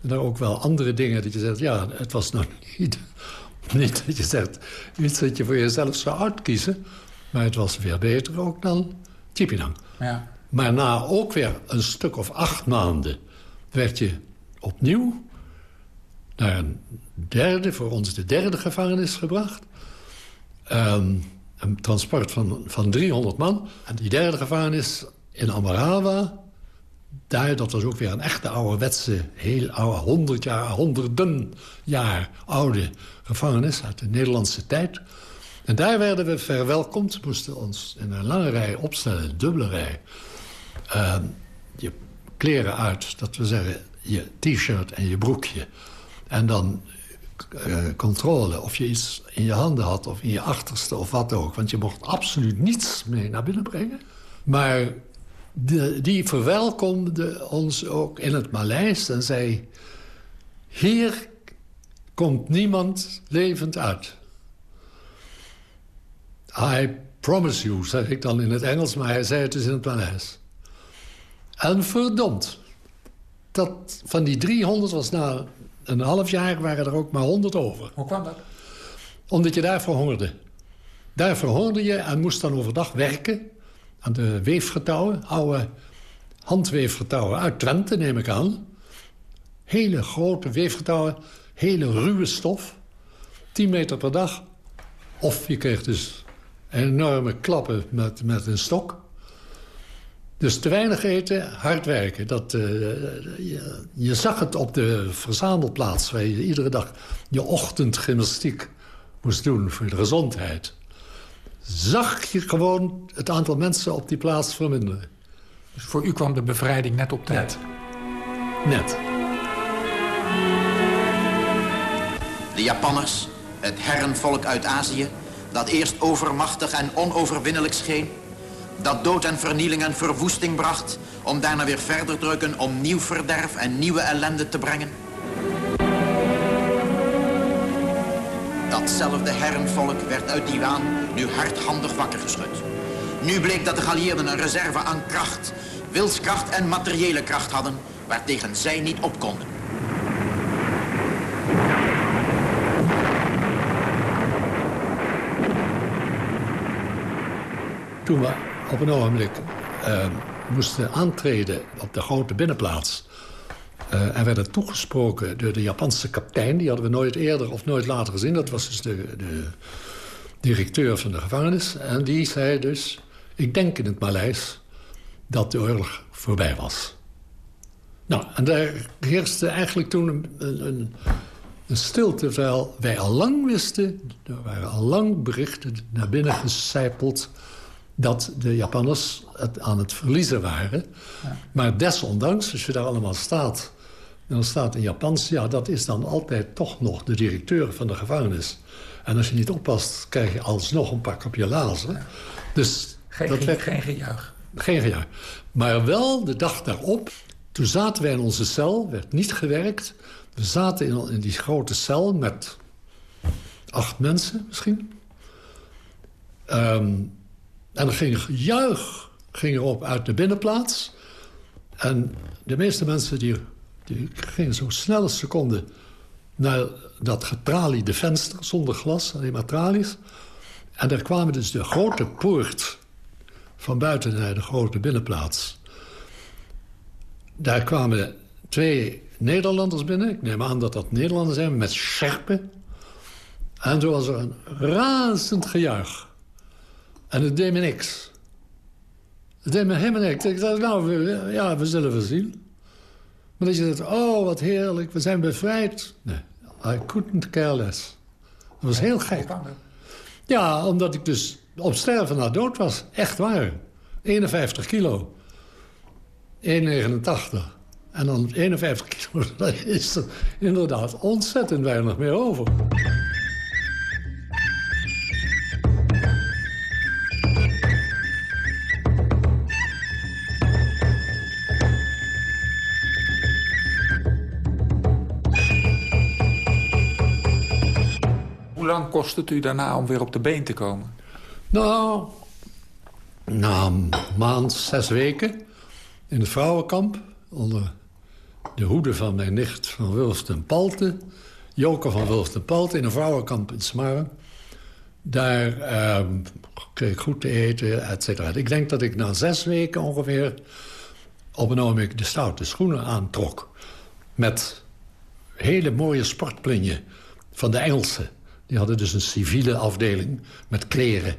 En daar ook wel andere dingen dat je zegt... ja, het was nog niet, niet dat je zegt... iets dat je voor jezelf zou uitkiezen. Maar het was weer beter ook dan Chipinang. Ja. Maar na ook weer een stuk of acht maanden... werd je opnieuw naar een derde, voor ons de derde gevangenis gebracht. Um, een transport van, van 300 man. En die derde gevangenis in Amarawa... daar, dat was ook weer een echte ouderwetse, heel oude, 100 jaar, honderden jaar oude gevangenis... uit de Nederlandse tijd. En daar werden we verwelkomd. moesten ons in een lange rij opstellen, een dubbele rij. Uh, je kleren uit, dat we zeggen, je t-shirt en je broekje. En dan uh, controle of je iets in je handen had... of in je achterste of wat ook. Want je mocht absoluut niets mee naar binnen brengen. Maar die verwelkomde ons ook in het Maleis en zei... hier komt niemand levend uit. I promise you, zeg ik dan in het Engels... maar hij zei het dus in het Maleis. En verdomd, dat van die 300 was na een half jaar waren er ook maar 100 over. Hoe kwam dat? Omdat je daar verhongerde. Daar verhongerde je en moest dan overdag werken aan de weefgetouwen, oude handweefgetouwen uit Twente, neem ik aan. Hele grote weefgetouwen, hele ruwe stof. 10 meter per dag. Of je kreeg dus enorme klappen met, met een stok. Dus te weinig eten, hard werken. Dat, uh, je, je, zag het op de verzamelplaats... waar je iedere dag je ochtendgymnastiek moest doen voor de gezondheid zag je gewoon het aantal mensen op die plaats verminderen. Dus voor u kwam de bevrijding net op tijd? Net. De Japanners, het herrenvolk uit Azië... dat eerst overmachtig en onoverwinnelijk scheen... dat dood en vernieling en verwoesting bracht... om daarna weer verder drukken om nieuw verderf en nieuwe ellende te brengen... Datzelfde herrenvolk werd uit die waan nu hardhandig wakker geschud. Nu bleek dat de geallieerden een reserve aan kracht, wilskracht en materiële kracht hadden... waartegen zij niet op konden. Toen we op een ogenblik uh, moesten aantreden op de grote binnenplaats... En werden toegesproken door de Japanse kapitein. Die hadden we nooit eerder of nooit later gezien. Dat was dus de, de directeur van de gevangenis. En die zei dus, ik denk in het Maleis dat de oorlog voorbij was. Nou, en daar heerste eigenlijk toen een, een, een stilte... terwijl wij al lang wisten, er waren al lang berichten naar binnen gecijpeld... dat de Japanners het aan het verliezen waren. Ja. Maar desondanks, als je daar allemaal staat en dan staat in Japans, ja, dat is dan altijd toch nog de directeur van de gevangenis. En als je niet oppast, krijg je alsnog een pak op je lazen. Dus geen, dat werd, geen gejuich. Geen gejuich. Maar wel de dag daarop, toen zaten wij in onze cel, werd niet gewerkt. We zaten in, in die grote cel met acht mensen misschien. Ehm, en er ging gejuich ging erop uit de binnenplaats. En de meeste mensen die, die gingen zo snel ze konden... naar dat getraliede venster zonder glas, alleen maar tralies. En daar kwamen dus de grote poort van buiten naar de grote binnenplaats. Daar kwamen twee Nederlanders binnen. Ik neem aan dat dat Nederlanders zijn met scherpen. En toen was er een razend gejuich. En het deed me niks. Het deed me helemaal niks. Ik dacht, nou, ja, we zullen wel zien. Maar dat je zegt, oh, wat heerlijk, we zijn bevrijd. Nee, I couldn't care less. Dat was heel gek. Ja, omdat ik dus op sterven na dood was. Echt waar. 51 kilo. 1,89. En dan 51 kilo, daar is er inderdaad ontzettend weinig meer over. Kost het u daarna om weer op de been te komen? Nou, na een maand, zes weken in het vrouwenkamp... onder de hoede van mijn nicht van Wulften Palte... Joke van Wulften Palte in een vrouwenkamp in Smaren. Daar eh, kreeg ik goed te eten, et cetera. Ik denk dat ik na zes weken ongeveer... op een ogenblik de stoute schoenen aantrok. Met hele mooie sportplunje van de Engelsen. Die hadden dus een civiele afdeling met kleren.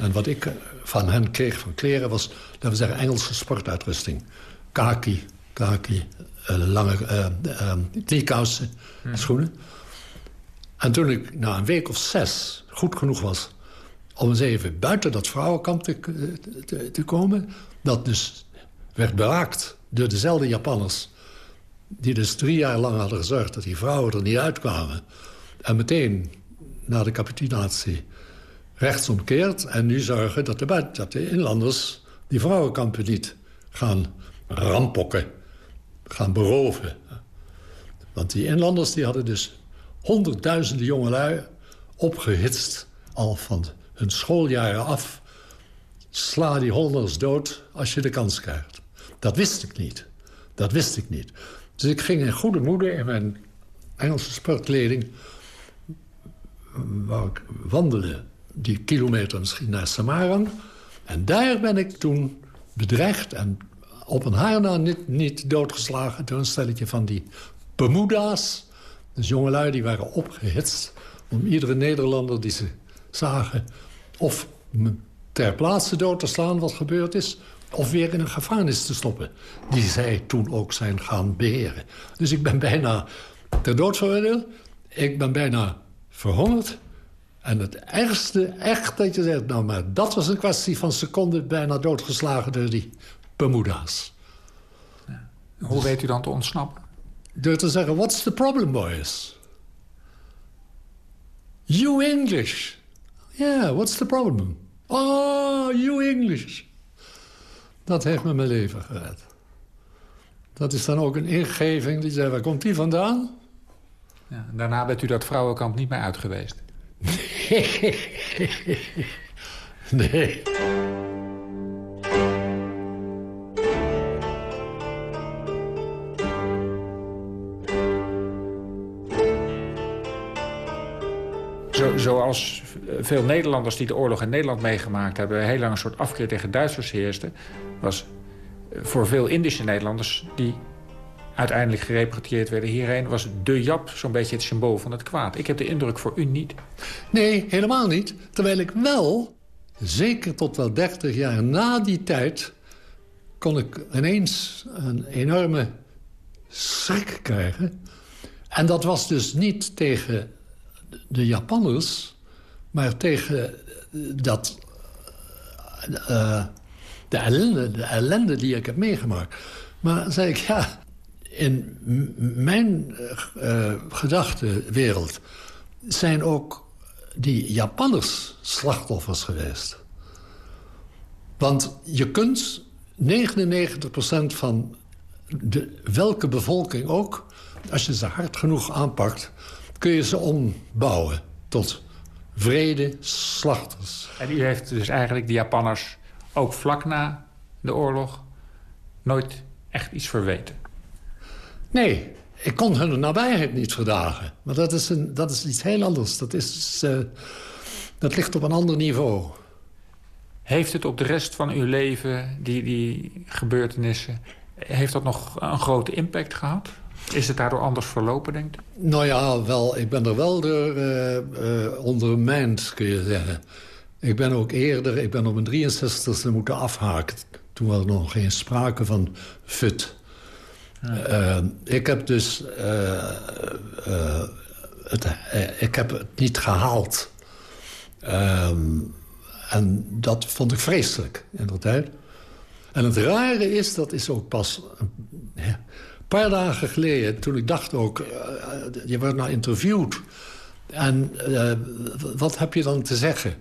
En wat ik van hen kreeg van kleren was, laten we zeggen, Engelse sportuitrusting. Kaki, kaki, uh, lange uh, schoenen. En toen ik na een week of zes goed genoeg was... om eens even buiten dat vrouwenkamp te, te, te komen... dat dus werd beraakt door dezelfde Japanners... die dus drie jaar lang hadden gezorgd dat die vrouwen er niet uitkwamen... en meteen na de capitulatie rechtsomkeert... en nu zorgen dat de, inlanders die vrouwenkampen niet gaan rampokken, gaan beroven. Want die inlanders die hadden dus honderdduizenden jongelui opgehitst... al van hun schooljaren af. Sla die honderders dood als je de kans krijgt. Dat wist ik niet. Dat wist ik niet. Dus ik ging in goede moeder in mijn Engelse sportkleding... wandelde die kilometer misschien naar Samarang. En daar ben ik toen bedreigd en op een haar na niet, niet doodgeslagen... door een stelletje van die Bermuda's. Dus jongelui die waren opgehitst om iedere Nederlander die ze zagen... of ter plaatse dood te slaan wat gebeurd is... of weer in een gevangenis te stoppen. Die zij toen ook zijn gaan beheren. Dus ik ben bijna ter dood veroordeeld. Ik ben bijna verhongerd. En het ergste, echt dat je zegt... nou, maar dat was een kwestie van seconden... bijna doodgeslagen door die Bermuda's. Ja. Hoe weet u dan te ontsnappen? Door te zeggen, what's the problem, boys? You English. Yeah, what's the problem? Oh, you English. Dat heeft me mijn leven gered. Dat is dan ook een ingeving die zei, waar komt die vandaan? Ja, daarna bent u dat vrouwenkamp niet meer uit geweest. Nee. nee. Zo, zoals veel Nederlanders die de oorlog in Nederland meegemaakt hebben... heel lang een soort afkeer tegen Duitsers heerste... was voor veel Indische Nederlanders die uiteindelijk gerepatrieerd werden hierheen... was de Jap zo'n beetje het symbool van het kwaad. Ik heb de indruk voor u niet. Nee, helemaal niet. Terwijl ik wel, zeker tot wel 30 jaar na die tijd... kon ik ineens een enorme schrik krijgen. En dat was dus niet tegen de Japanners... maar tegen dat... Uh, de, ellende, de ellende die ik heb meegemaakt. Maar zei ik, ja, in mijn uh, gedachtenwereld zijn ook die Japanners slachtoffers geweest. Want je kunt 99% van de, welke bevolking ook... als je ze hard genoeg aanpakt, kun je ze ombouwen tot vrede slachters. En u heeft dus eigenlijk de Japanners ook vlak na de oorlog nooit echt iets verweten? Nee, ik kon hun nabijheid niet verdragen. Maar dat is, een, dat is iets heel anders. Dat, is, uh, dat ligt op een ander niveau. Heeft het op de rest van uw leven, die, die gebeurtenissen... heeft dat nog een grote impact gehad? Is het daardoor anders verlopen, denkt u? Nou ja, wel, ik ben er wel door uh, uh, ondermijnd, kun je zeggen. Ik ben ook eerder, ik ben op mijn 63ste moeten afhaken. Toen was er nog geen sprake van FUT. Uh, ik heb dus het, ik heb het niet gehaald. Ehm, en dat vond ik vreselijk, inderdaad. En het rare is, dat is ook pas een paar dagen geleden... toen ik dacht ook, je wordt nou interviewd... en wat heb je dan te zeggen...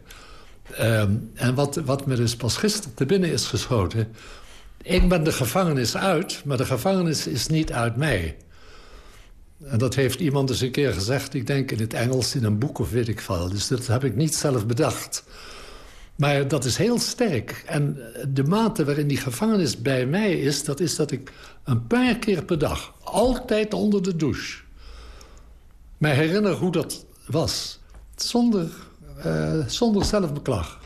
Um, en wat, wat me dus pas gisteren te binnen is geschoten... ik ben de gevangenis uit, maar de gevangenis is niet uit mij. En dat heeft iemand eens een keer gezegd... ik denk in het Engels, in een boek of weet ik veel. Dus dat heb ik niet zelf bedacht. Maar dat is heel sterk. En de mate waarin die gevangenis bij mij is... dat is dat ik een paar keer per dag, altijd onder de douche... mij herinner hoe dat was. Zonder uh, zonder zelfbeklag.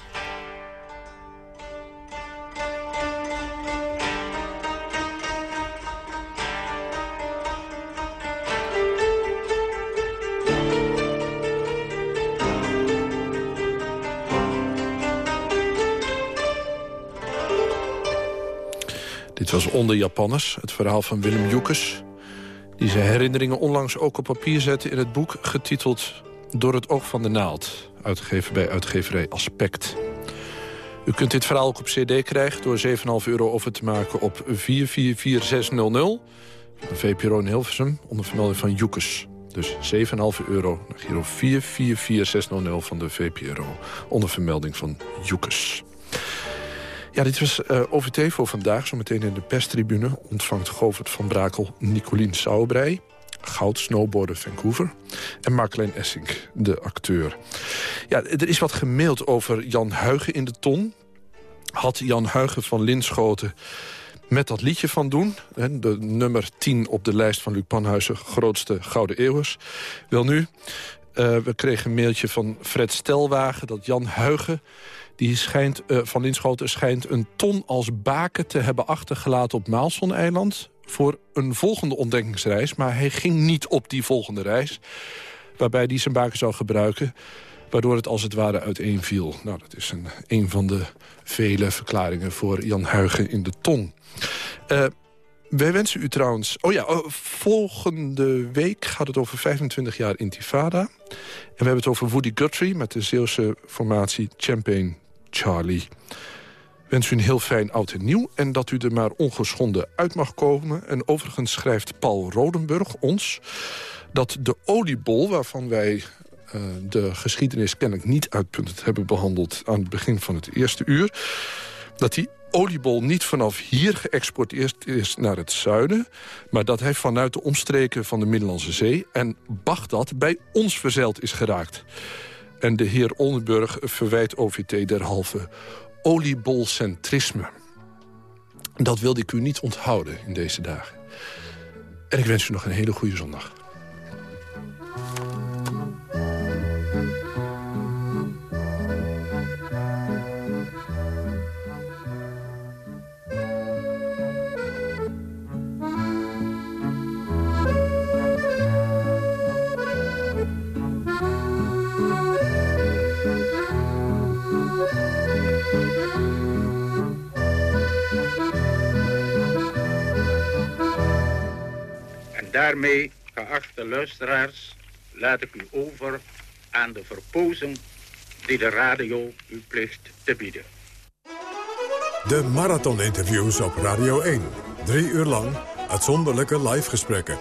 Onder Japanners, het verhaal van Willem Joekes... die zijn herinneringen onlangs ook op papier zette in het boek... getiteld Door het oog van de naald uitgegeven bij uitgeverij Aspect. U kunt dit verhaal ook op cd krijgen door 7,5 euro over te maken op 444600. Van VPRO in Hilversum, onder vermelding van Joekes. Dus 7,5 euro naar Giro 444600 van de VPRO. Onder vermelding van Joekes. Ja, dit was uh, eh, OVT voor vandaag. Zometeen in de perstribune ontvangt Govert van Brakel Nicolien Sauerbrei goud snowboarden Vancouver. En Markleen Essink, de acteur. Ja, er is wat gemaild over Jan Huigen in de ton. Had Jan Huigen van Linschoten met dat liedje van doen. De nummer 10 op de lijst van Luc Panhuizen, grootste Gouden Eeuwers. Wel nu, uh, we kregen een mailtje van Fred Stelwagen... dat Jan Huigen die schijnt, uh, van Linschoten schijnt een ton als baken te hebben achtergelaten op Maalson-eiland voor een volgende ontdekkingsreis. Maar hij ging niet op die volgende reis. Waarbij hij zijn baken zou gebruiken. Waardoor het als het ware uiteenviel. Nou, dat is een, een van de vele verklaringen voor Jan Huigen in de ton. Uh, wij wensen u trouwens... Oh ja, oh, volgende week gaat het over 25 jaar Intifada. En we hebben het over Woody Guthrie... met de Zeeuwse formatie Champagne Charlie wens u een heel fijn oud en nieuw... en dat u er maar ongeschonden uit mag komen. En overigens schrijft Paul Rodenburg ons... dat de oliebol, waarvan wij uh, de geschiedenis kennelijk niet uitpuntend hebben behandeld... aan het begin van het eerste uur... dat die oliebol niet vanaf hier geëxporteerd is naar het zuiden... maar dat hij vanuit de omstreken van de Middellandse Zee... en Bagdad bij ons verzeild is geraakt. En de heer Oldenburg verwijt OVT derhalve oliebolcentrisme. Dat wilde ik u niet onthouden in deze dagen. En ik wens u nog een hele goede zondag. Daarmee, geachte luisteraars, laat ik u over aan de verpozen die de radio u plicht te bieden. De marathoninterviews op Radio 1. Drie uur lang uitzonderlijke live gesprekken.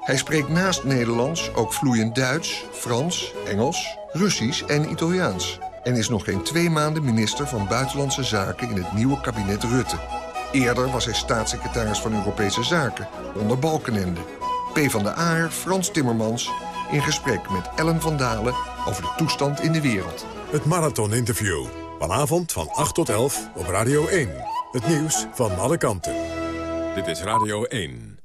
Hij spreekt naast Nederlands ook vloeiend Duits, Frans, Engels, Russisch en Italiaans. En is nog geen twee maanden minister van Buitenlandse Zaken in het nieuwe kabinet Rutte. Eerder was hij staatssecretaris van Europese Zaken onder Balkenende. P van de Aar, Frans Timmermans, in gesprek met Ellen van Dalen over de toestand in de wereld. Het Marathon Interview. Vanavond van 8 tot 11 op Radio 1. Het nieuws van alle kanten. Dit is Radio 1.